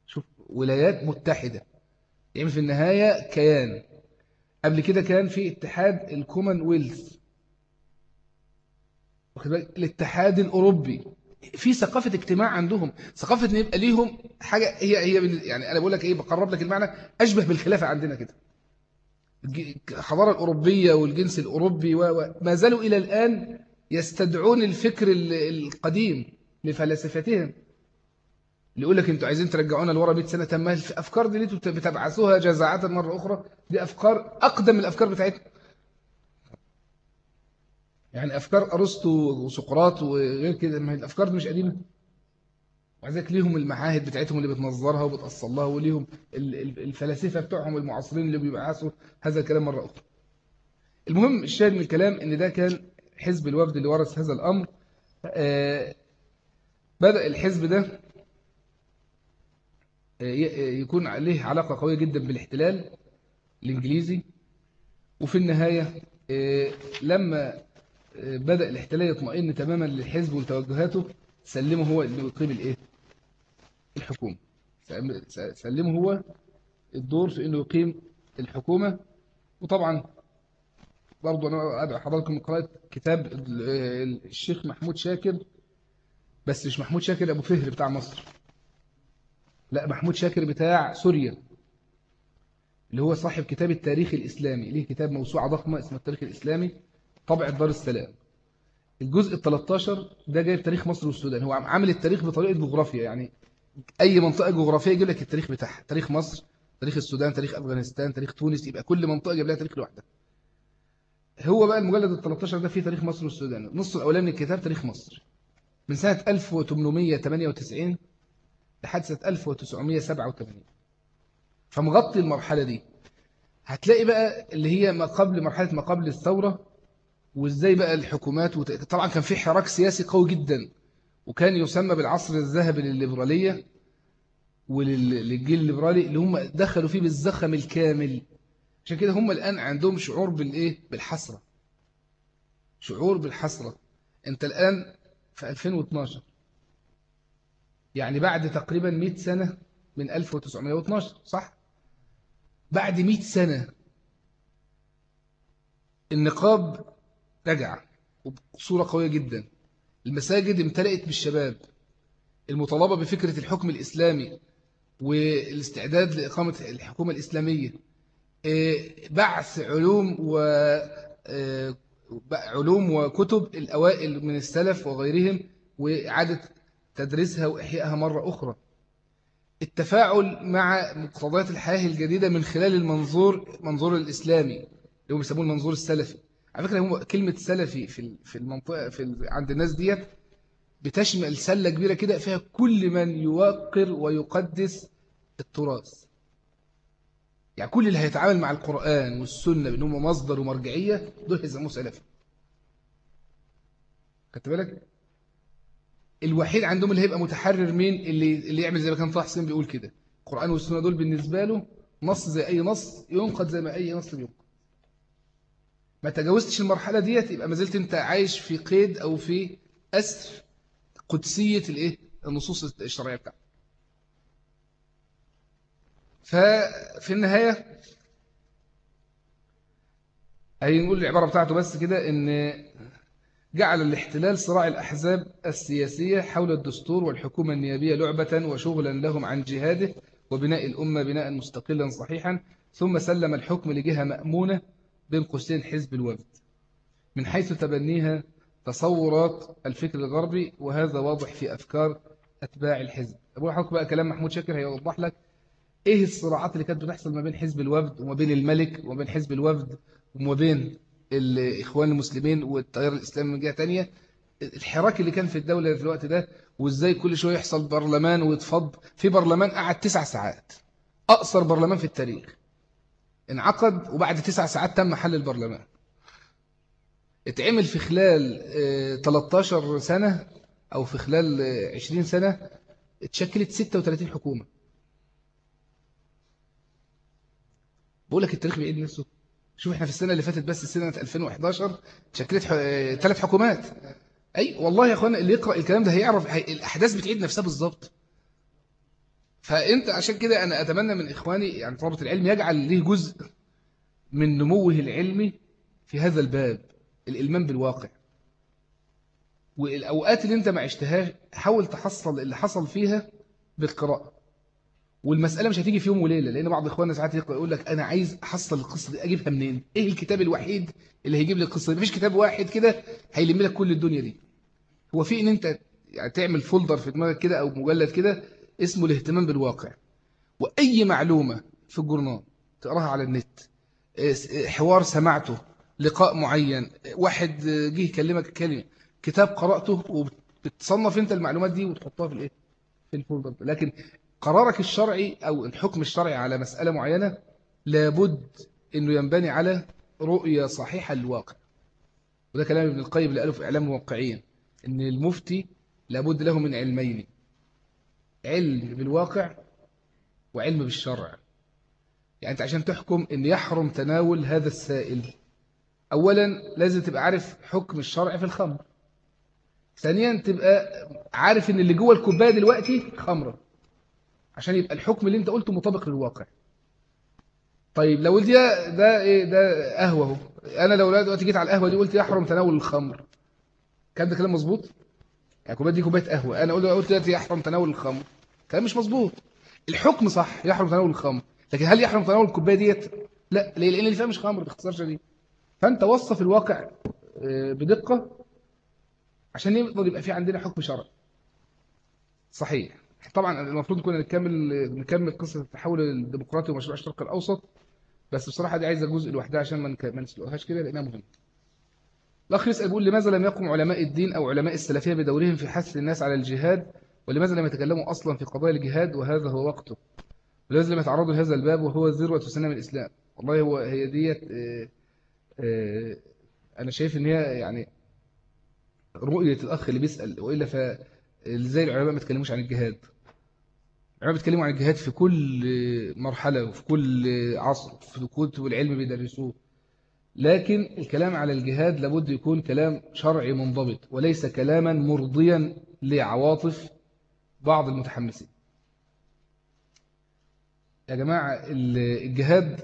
شوف ولايات متحدة. يعني في النهاية كيان. قبل كده كان في اتحاد الكومن ويلث الاتحاد الأوروبي. في ثقافة اجتماع عندهم. ثقافة إن يبقى ليهم حاجة هي هي يعني أنا بقول لك إيه بقرب لك المعنى. أشبه بالخلافة عندنا كده. الحضارة الأوروبية والجنس الأوروبي وما زالوا إلى الآن يستدعون الفكر القديم لفلسفتهم يقول لك أنتوا عايزين ترجعونا لورا 100 سنة. تم الافكار دي أنتوا بتبعثوها جزاعة مرة أخرى دي أفكار أقدم من الأفكار بتاعتنا. يعني أفكار أرسطو وسقراط وغير كده ما الأفكار دي مش قديمة. وعندك ليهم المعاهد بتاعتهم اللي بتنظرها وبتأصل لها وليهم الفلاسفة بتوعهم المعاصرين اللي بيبعثوا هذا الكلام مرة أخرى. المهم الشاهد من الكلام إن ده كان حزب الوفد اللي ورث هذا الأمر بدأ الحزب ده يكون عليه علاقة قوية جدا بالاحتلال الإنجليزي. وفي النهاية لما بدأ الاحتلال يطمئن تماما للحزب وتوجهاته سلمه هو اللي يقيم الإيه؟ الحكومة. سلمه هو الدور في إنه يقيم الحكومة. وطبعا برضو أنا أدعو حضراتكم قراءة كتاب الشيخ محمود شاكر بس مش محمود شاكر أبو فهر بتاع مصر. لا محمود شاكر بتاع سوريا اللي هو صاحب كتاب التاريخ الإسلامي. ليه؟ كتاب موسوعة ضخمة اسمه التاريخ الإسلامي طبع دار السلام. الجزء ال 13 ده جايب تاريخ مصر والسودان. هو عامل التاريخ بطريقة جغرافيا يعني أي منطقة جغرافية يجيب لك التاريخ بتاعها. تاريخ مصر تاريخ السودان تاريخ أفغانستان تاريخ تونس يبقى كل منطقة جايب لها تاريخ لوحدها. هو بقى المجلد ال 13 ده فيه تاريخ مصر والسودان. النص الأولاني من الكتاب تاريخ مصر. من سنة 1898 لحد سنة 1987 فمغطي المرحلة دي. هتلاقي بقى اللي هي ما قبل مرحلة ما قبل الثورة وإزاي بقى الحكومات وت... طبعا كان في حراك سياسي قوي جدا وكان يسمى بالعصر الذهبي للليبرالية وللجيل الليبرالي اللي هم دخلوا فيه بالزخم الكامل. عشان كده هم الآن عندهم شعور بالإيه؟ بالحسرة. شعور بالحسرة. أنت الآن في 2012 يعني بعد تقريبا 100 سنة من 1912 صح؟ بعد 100 سنة النقاب رجع وبصورة قوية جدا. المساجد امتلأت بالشباب. المطالبة بفكرة الحكم الإسلامي والاستعداد لإقامة الحكومة الإسلامية. بعث علوم و آه، علوم وكتب الأوائل من السلف وغيرهم وإعادة تدريسها وإحيائها مرة أخرى. التفاعل مع مقتضيات الحياة الجديدة من خلال المنظور منظور الإسلامي اللي هم بيسموه المنظور السلفي. على فكرة كلمة سلفي في في المنطقة في عند الناس ديت بتشمل سلة كبيرة كده فيها كل من يوقر ويقدس التراث. يعني كل اللي هيتعامل مع القرآن والسنة بأنهم مصدر ومرجعية دول هيسموه سلفي خدت بالك؟ الوحيد عندهم اللي هيبقى متحرر مين؟ اللي اللي يعمل زي ما كان طه حسين بيقول كده. القرآن والسنة دول بالنسبة له نص زي أي نص ينقد زي ما أي نص بينقد ما تجاوزتش المرحلة ديت يبقى ما زلت أنت عايش في قيد أو في أسر قدسية الإيه؟ النصوص الشرعية بتاعتك. ففي النهاية أي نقول العبارة بتاعته بس كده إن جعل الاحتلال صراع الأحزاب السياسية حول الدستور والحكومة النيابية لعبة وشغلا لهم عن جهاده وبناء الأمة بناء مستقلا صحيحا ثم سلم الحكم لجهة مأمونة بين قوسين حزب الوفد من حيث تبنيها تصورات الفكر الغربي وهذا واضح في أفكار أتباع الحزب. أبو حكم بقى كلام محمود شاكر هيوضح لك إيه الصراعات اللي كانت بتحصل ما بين حزب الوفد وما بين الملك وما بين حزب الوفد وما بين الإخوان المسلمين والتيار الإسلامي من جهة تانية؟ الحراك اللي كان في الدولة في الوقت ده وإزاي كل شوية يحصل برلمان ويتفض في برلمان قعد تسع ساعات. أقصر برلمان في التاريخ. انعقد وبعد تسع ساعات تم حل البرلمان. اتعمل في خلال 13 سنة أو في خلال 20 سنة اتشكلت 36 حكومة. بقول لك التاريخ بيعيد نفسه. شوف إحنا في السنة اللي فاتت بس سنة 2011 شكلت ثلاث حكومات. أي والله يا أخوانا اللي يقرأ الكلام ده هيعرف هي... الأحداث بتعيد نفسها بالظبط. فأنت عشان كده أنا أتمنى من إخواني يعني طلبة العلم يجعل ليه جزء من نموه العلمي في هذا الباب الإلمان بالواقع. والأوقات اللي أنت ما عشتهاش حاول تحصل اللي حصل فيها بالقراءة. والمسألة مش هتيجي في يوم وليلة لأن بعض إخواننا ساعات يقول لك أنا عايز أحصل القصة دي أجيبها منين؟ إيه الكتاب الوحيد اللي هيجيب لي القصة دي؟ مفيش كتاب واحد كده هيلم لك كل الدنيا دي. هو في إن أنت يعني تعمل فولدر في دماغك كده أو مجلد كده اسمه الاهتمام بالواقع. وأي معلومة في الجورنال تقراها على النت حوار سمعته لقاء معين واحد جه يكلمك كلمة كتاب قرأته وبتصنف أنت المعلومات دي وتحطها في الإيه؟ في الفولدر. لكن قرارك الشرعي أو الحكم الشرعي على مسألة معينة لابد أنه ينبني على رؤية صحيحة للواقع. وده كلام ابن القيم اللي قاله في إعلام موقعين أن المفتي لابد له من علمين علم بالواقع وعلم بالشرع. يعني أنت عشان تحكم أن يحرم تناول هذا السائل أولا لازم تبقى عارف حكم الشرع في الخمر. ثانيا تبقى عارف أن اللي جوه الكوباية دلوقتي خمرة. عشان يبقى الحكم اللي انت قلته مطابق للواقع. طيب لو ده ده إيه؟ ده قهوة اهو. أنا لو دلوقتي جيت على القهوة دي قلت يحرم تناول الخمر. كان ده كلام مظبوط؟ يعني كوباية دي كوباية قهوة. أنا قلت قلت دلوقتي يحرم تناول الخمر. كلام مش مظبوط. الحكم صح يحرم تناول الخمر. لكن هل يحرم تناول الكوباية ديت؟ لا ليه؟ لأن اللي فيها مش خمر باختصار شديد. فأنت وصف الواقع آه، بدقة عشان يقدر يبقى في عندنا حكم شرعي. صحيح. طبعا المفروض كنا نكمل نكمل قصة التحول الديمقراطي ومشروع الشرق الأوسط بس بصراحة دي عايزة جزء لوحدها عشان ما نسلقهاش كده لأنها مهمة. الأخ يسأل يقول لماذا لم يقم علماء الدين أو علماء السلفية بدورهم في حث الناس على الجهاد؟ ولماذا لم يتكلموا أصلا في قضايا الجهاد؟ وهذا هو وقته. ولماذا لم يتعرضوا لهذا الباب وهو ذروة سنة الإسلام؟ والله هو هي ديت آه، آه، أنا شايف إن هي يعني رؤية الأخ اللي بيسأل وإلا فإزاي العلماء ما تكلموش عن الجهاد؟ العلماء بيتكلموا عن الجهاد في كل مرحلة وفي كل عصر في كتب العلم بيدرسوه. لكن الكلام على الجهاد لابد يكون كلام شرعي منضبط وليس كلاما مرضيا لعواطف بعض المتحمسين. يا جماعة الجهاد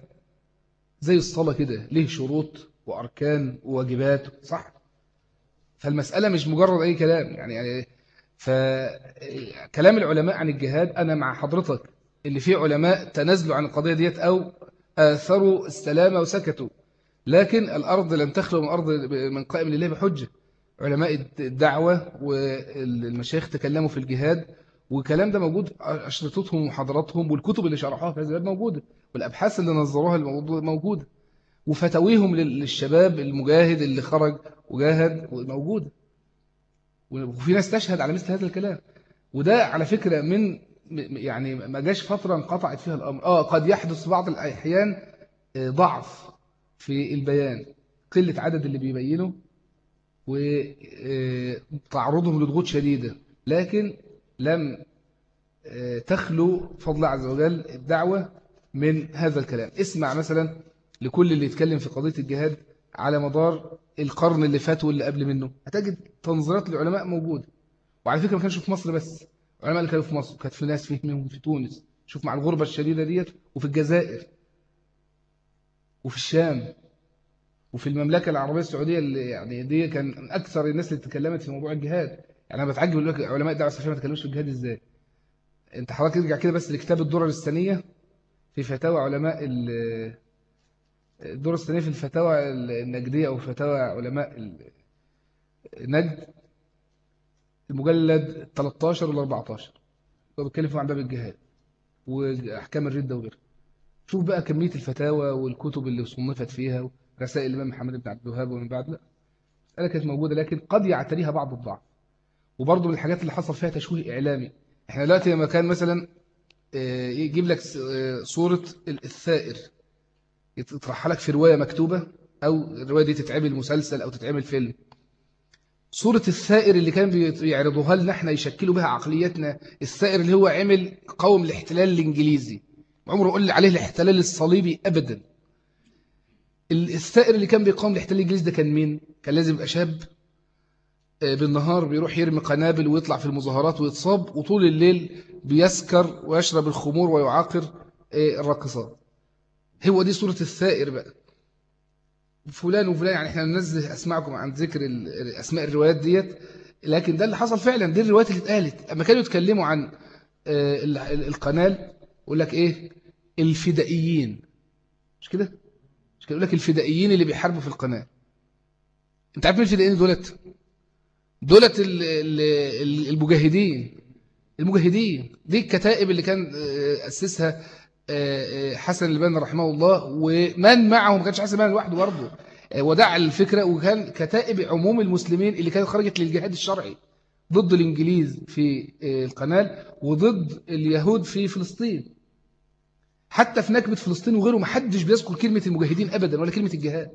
زي الصلاة كده ليه شروط وأركان وواجبات؟ صح. فالمسألة مش مجرد أي كلام يعني يعني فكلام العلماء عن الجهاد أنا مع حضرتك اللي فيه علماء تنازلوا عن القضية ديت أو آثروا السلامة وسكتوا. لكن الأرض لم تخلو من أرض من قائم لله بحجة. علماء الدعوة والمشايخ تكلموا في الجهاد والكلام ده موجود أشرطتهم ومحاضراتهم والكتب اللي شرحوها في هذا الباب موجودة والأبحاث اللي نظروها موجودة. وفتاويهم للشباب المجاهد اللي خرج وجاهد موجودة وفي ناس تشهد على مثل هذا الكلام. وده على فكرة من يعني ما جاش فترة انقطعت فيها الأمر. آه قد يحدث بعض الأحيان آه، ضعف في البيان قلة عدد اللي بيبينوا وتعرضهم لضغوط شديدة. لكن لم آه، تخلو فضل عز وجل الدعوة من هذا الكلام. اسمع مثلا لكل اللي يتكلم في قضية الجهاد. على مدار القرن اللي فات واللي قبل منه. هتجد تنظيرات العلماء موجودة. وعلى فكرة ما كانش في مصر بس. العلماء اللي كانوا في مصر كانت في ناس فيه منهم في تونس. شوف مع الغربة الشديدة ديت وفي الجزائر وفي الشام وفي المملكة العربية السعودية اللي يعني دي كان أكثر الناس اللي تكلمت في موضوع الجهاد. يعني أنا بتعجب لك علماء الدعوة السلفية ما تكلموش في الجهاد إزاي. أنت حضرتك ارجع كده بس لكتاب الدرر الثانية في فتاوى علماء الدور الثانية في الفتاوى النجدية أو فتاوى علماء النجد المجلد 13 ولا 14 هو بيتكلم عن باب الجهاد وأحكام الردة وغيرها شوف بقى كمية الفتاوى والكتب اللي صنفت فيها رسائل الإمام محمد بن عبد الوهاب ومن بعد لا. مسألة كانت موجودة لكن قد يعتريها بعض الضعف. وبرضه من الحاجات اللي حصل فيها تشويه إعلامي. إحنا دلوقتي لما كان مثلا آه، يجيب لك آه، صورة الثائر. يطرحها لك في رواية مكتوبة أو الرواية دي تتعمل مسلسل أو تتعمل فيلم. صورة الثائر اللي كان بيعرضوها لنا إحنا يشكلوا بها عقليتنا الثائر اللي هو عمل قوم الاحتلال الإنجليزي. عمره قل عليه الاحتلال الصليبي أبدا. الثائر اللي كان بيقاوم الاحتلال الإنجليزي ده كان مين؟ كان لازم يبقى شاب آه، بالنهار بيروح يرمي قنابل ويطلع في المظاهرات ويتصاب وطول الليل بيسكر ويشرب الخمور ويعاقر آه، الراقصات هو دي صورة الثائر بقى. فلان وفلان يعني إحنا ننزه اسمعكم عن ذكر أسماء الروايات ديت لكن ده اللي حصل فعلا دي الروايات اللي اتقالت. أما كانوا يتكلموا عن آه، القنال يقول لك إيه؟ الفدائيين. مش كده؟ مش كده؟ يقول لك الفدائيين اللي بيحاربوا في القناة. أنت عارف مين الفدائيين دولت؟ دولت المجاهدين. المجاهدين. دي الكتائب اللي كان آه، آه، حسن البنا رحمه الله ومن معه ما كانش حسن البنا لوحده برضه. آه، ودع الفكرة وكان كتائب عموم المسلمين اللي كانت خرجت للجهاد الشرعي ضد الإنجليز في القنال وضد اليهود في فلسطين. حتى في نكبة فلسطين وغيره ما حدش بيذكر كلمة المجاهدين أبدا ولا كلمة الجهاد.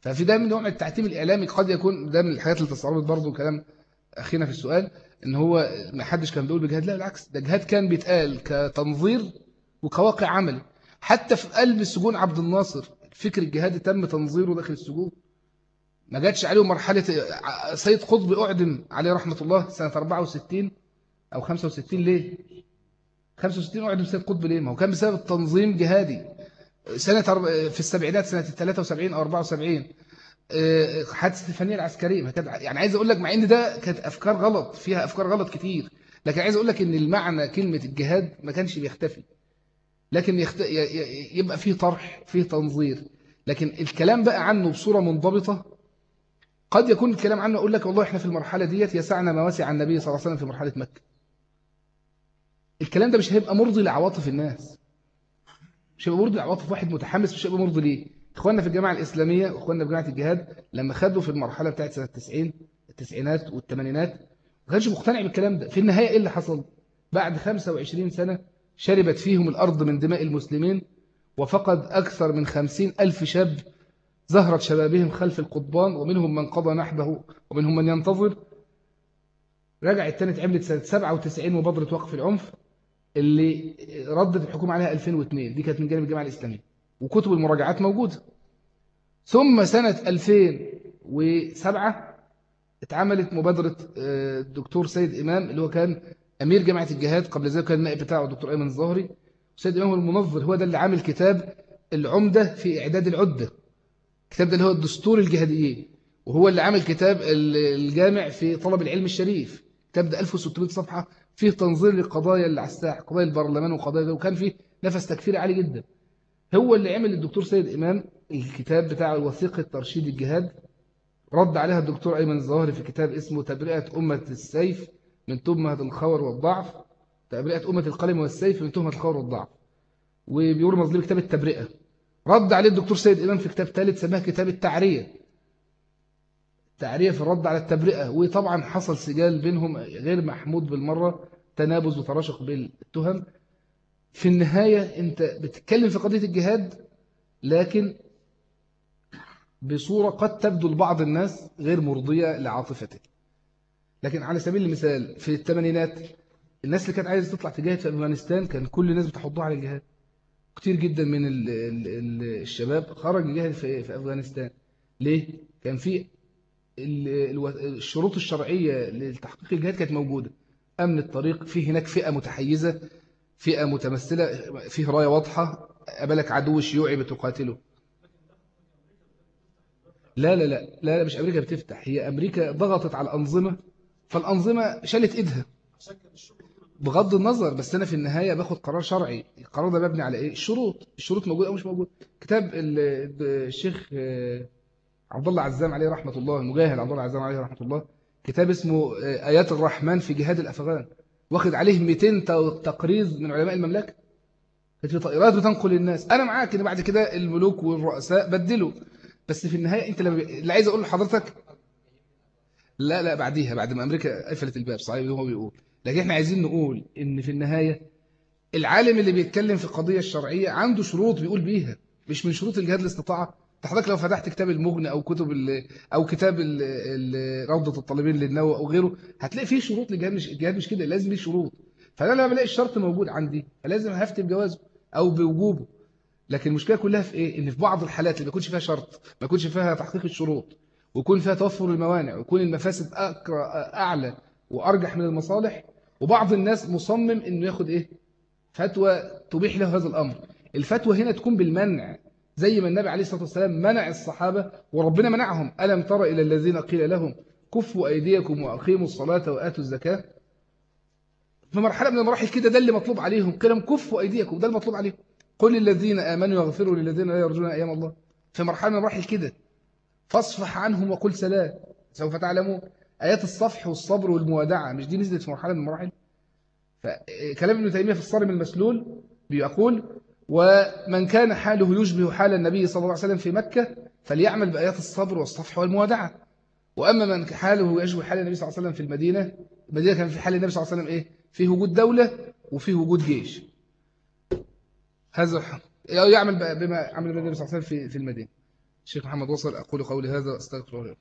ففي ده من نوع التعتيم الإعلامي قد يكون ده من الحاجات اللي تستعرض برضه كلام أخينا في السؤال إن هو ما حدش كان بيقول بجهاد. لا بالعكس ده جهاد كان بيتقال كتنظير وكواقع عملي حتى في قلب السجون عبد الناصر فكر الجهاد تم تنظيره داخل السجون. ما جاتش عليه مرحلة سيد قطب أعدم عليه رحمة الله سنة 64 أو 65 ليه؟ 65 أعدم سيد قطب ليه؟ ما هو كان بسبب التنظيم جهادي. سنة في السبعينات سنة 73 أو 74 آه، حادثة الفنية العسكرية. يعني عايز أقول لك مع إن ده كانت أفكار غلط فيها أفكار غلط كتير. لكن عايز أقول لك إن المعنى كلمة الجهاد ما كانش بيختفي. لكن يخت... يبقى فيه طرح فيه تنظير. لكن الكلام بقى عنه بصورة منضبطة قد يكون الكلام عنه أقول لك والله إحنا في المرحلة ديت يسعنا ما وسع النبي صلى الله عليه وسلم في مرحلة مكة. الكلام ده مش هيبقى مرضي لعواطف الناس. مش هيبقى مرضي لعواطف واحد متحمس مش هيبقى مرضي ليه؟ إخواننا في الجامعة الإسلامية وإخواننا في جامعة الجهاد لما خدوا في المرحلة بتاعت سنة 90 التسعينات والثمانينات ما كانش مقتنع بالكلام ده. في النهاية إيه اللي حصل؟ بعد 25 سنة شربت فيهم الأرض من دماء المسلمين وفقد أكثر من خمسين ألف شاب زهرت شبابهم خلف القضبان ومنهم من قضى نحبه ومنهم من ينتظر. رجعت تاني اتعملت سنة 97 مبادرة وقف العنف اللي ردت الحكومة عليها 2002 دي كانت من جانب الجامعة الإسلامية. وكتب المراجعات موجودة. ثم سنة 2007 اتعملت مبادرة آه، الدكتور سيد إمام اللي هو كان أمير جامعة الجهاد قبل ذلك كان النائب بتاعه الدكتور أيمن الظاهري سيد إمام المنظر هو ده اللي عامل كتاب العمدة في إعداد العدة. الكتاب ده اللي هو الدستور الجهاديين وهو اللي عامل كتاب الجامع في طلب العلم الشريف. كتاب ده 1600 صفحة فيه تنظير للقضايا اللي على الساحة قضايا البرلمان وقضايا ده وكان فيه نفس تكفيري عالي جدا. هو اللي عمل الدكتور سيد إمام الكتاب بتاع وثيقة ترشيد الجهاد رد عليها الدكتور أيمن الظاهري في كتاب اسمه تبرئة أمة السيف. من تهمة الخور والضعف. تبرئة أمة القلم والسيف من تهمة الخور والضعف. وبيرمز له كتاب التبرئة. رد عليه الدكتور سيد إمام في كتاب ثالث سماه كتاب التعرية. التعرية في الرد على التبرئة. وطبعا حصل سجال بينهم غير محمود بالمرة تنابز وتراشق بالتهم. في النهاية أنت بتتكلم في قضية الجهاد لكن بصورة قد تبدو لبعض الناس غير مرضية لعاطفته لكن على سبيل المثال في الثمانينات الناس اللي كانت عايزة تطلع تجاهد في أفغانستان كان كل الناس بتحضها على الجهاد. كتير جدا من الشباب خرج يجاهد في, في أفغانستان. ليه؟ كان في الشروط الشرعية لتحقيق الجهاد كانت موجودة. أمن الطريق في هناك فئة متحيزة فئة متمثلة فيه راية واضحة قبلك عدو شيوعي بتقاتله. لا لا لا لا مش أمريكا بتفتح هي أمريكا ضغطت على الأنظمة فالأنظمة شالت إيدها. بغض النظر بس أنا في النهاية باخد قرار شرعي. القرار ده مبني على إيه؟ الشروط. الشروط موجودة أو مش موجودة؟ كتاب الشيخ آه، عبد الله عزام عليه رحمة الله المجاهد عبد الله عزام عليه رحمة الله. كتاب اسمه آه، آيات الرحمن في جهاد الأفغان. واخد عليه 200 تقريز من علماء المملكة. كانت في طائرات بتنقل الناس. أنا معاك إن بعد كده الملوك والرؤساء بدلوا. بس في النهاية أنت اللي عايز أقول لحضرتك لا لا بعديها بعد ما أمريكا قفلت الباب صحيح هو بيقول. لكن إحنا عايزين نقول إن في النهاية العالم اللي بيتكلم في القضية الشرعية عنده شروط بيقول بيها مش من شروط الجهاد الاستطاعة حضرتك لو فتحت كتاب المغني أو كتب أو كتاب روضة الطالبين للنووي أو غيره هتلاقي فيه شروط للجهاد مش الجهاد مش كده لازم ليه شروط. فأنا لما بلاقي الشرط موجود عندي فلازم هفتي بجوازه أو بوجوبه. لكن المشكلة كلها في إيه؟ إن في بعض الحالات اللي ما يكونش فيها شرط ما يكونش فيها تحقيق الشروط. ويكون فيها توفر الموانع ويكون المفاسد أعلى وأرجح من المصالح. وبعض الناس مصمم إنه ياخد إيه؟ فتوى تبيح له هذا الأمر. الفتوى هنا تكون بالمنع. زي ما النبي عليه الصلاة والسلام منع الصحابة وربنا منعهم. ألم ترى إلى الذين قيل لهم كفوا أيديكم وأقيموا الصلاة وآتوا الزكاة؟ في مرحلة من المراحل كده ده اللي مطلوب عليهم. كلام كفوا أيديكم ده المطلوب عليهم. قل للذين آمنوا يغفروا للذين لا يرجون أيام الله. في مرحلة من المراحل كده فاصفح عنهم وقل سلام. سوف تعلمون. آيات الصفح والصبر والموادعة. مش دي نزلت في مرحلة من المراحل؟ فكلام ابن تيمية في الصارم المسلول بيقول ومن كان حاله يشبه حال النبي صلى الله عليه وسلم في مكة فليعمل بآيات الصبر والصفح والموادعة. وأما من حاله يشبه حال النبي صلى الله عليه وسلم في المدينة المدينة كان في حال النبي صلى الله عليه وسلم إيه؟ فيه وجود دولة وفيه وجود جيش. هذا يعمل بما عمل النبي صلى الله عليه وسلم في المدينة. الشيخ محمد وصل أقول قولي هذا أستغفر الله.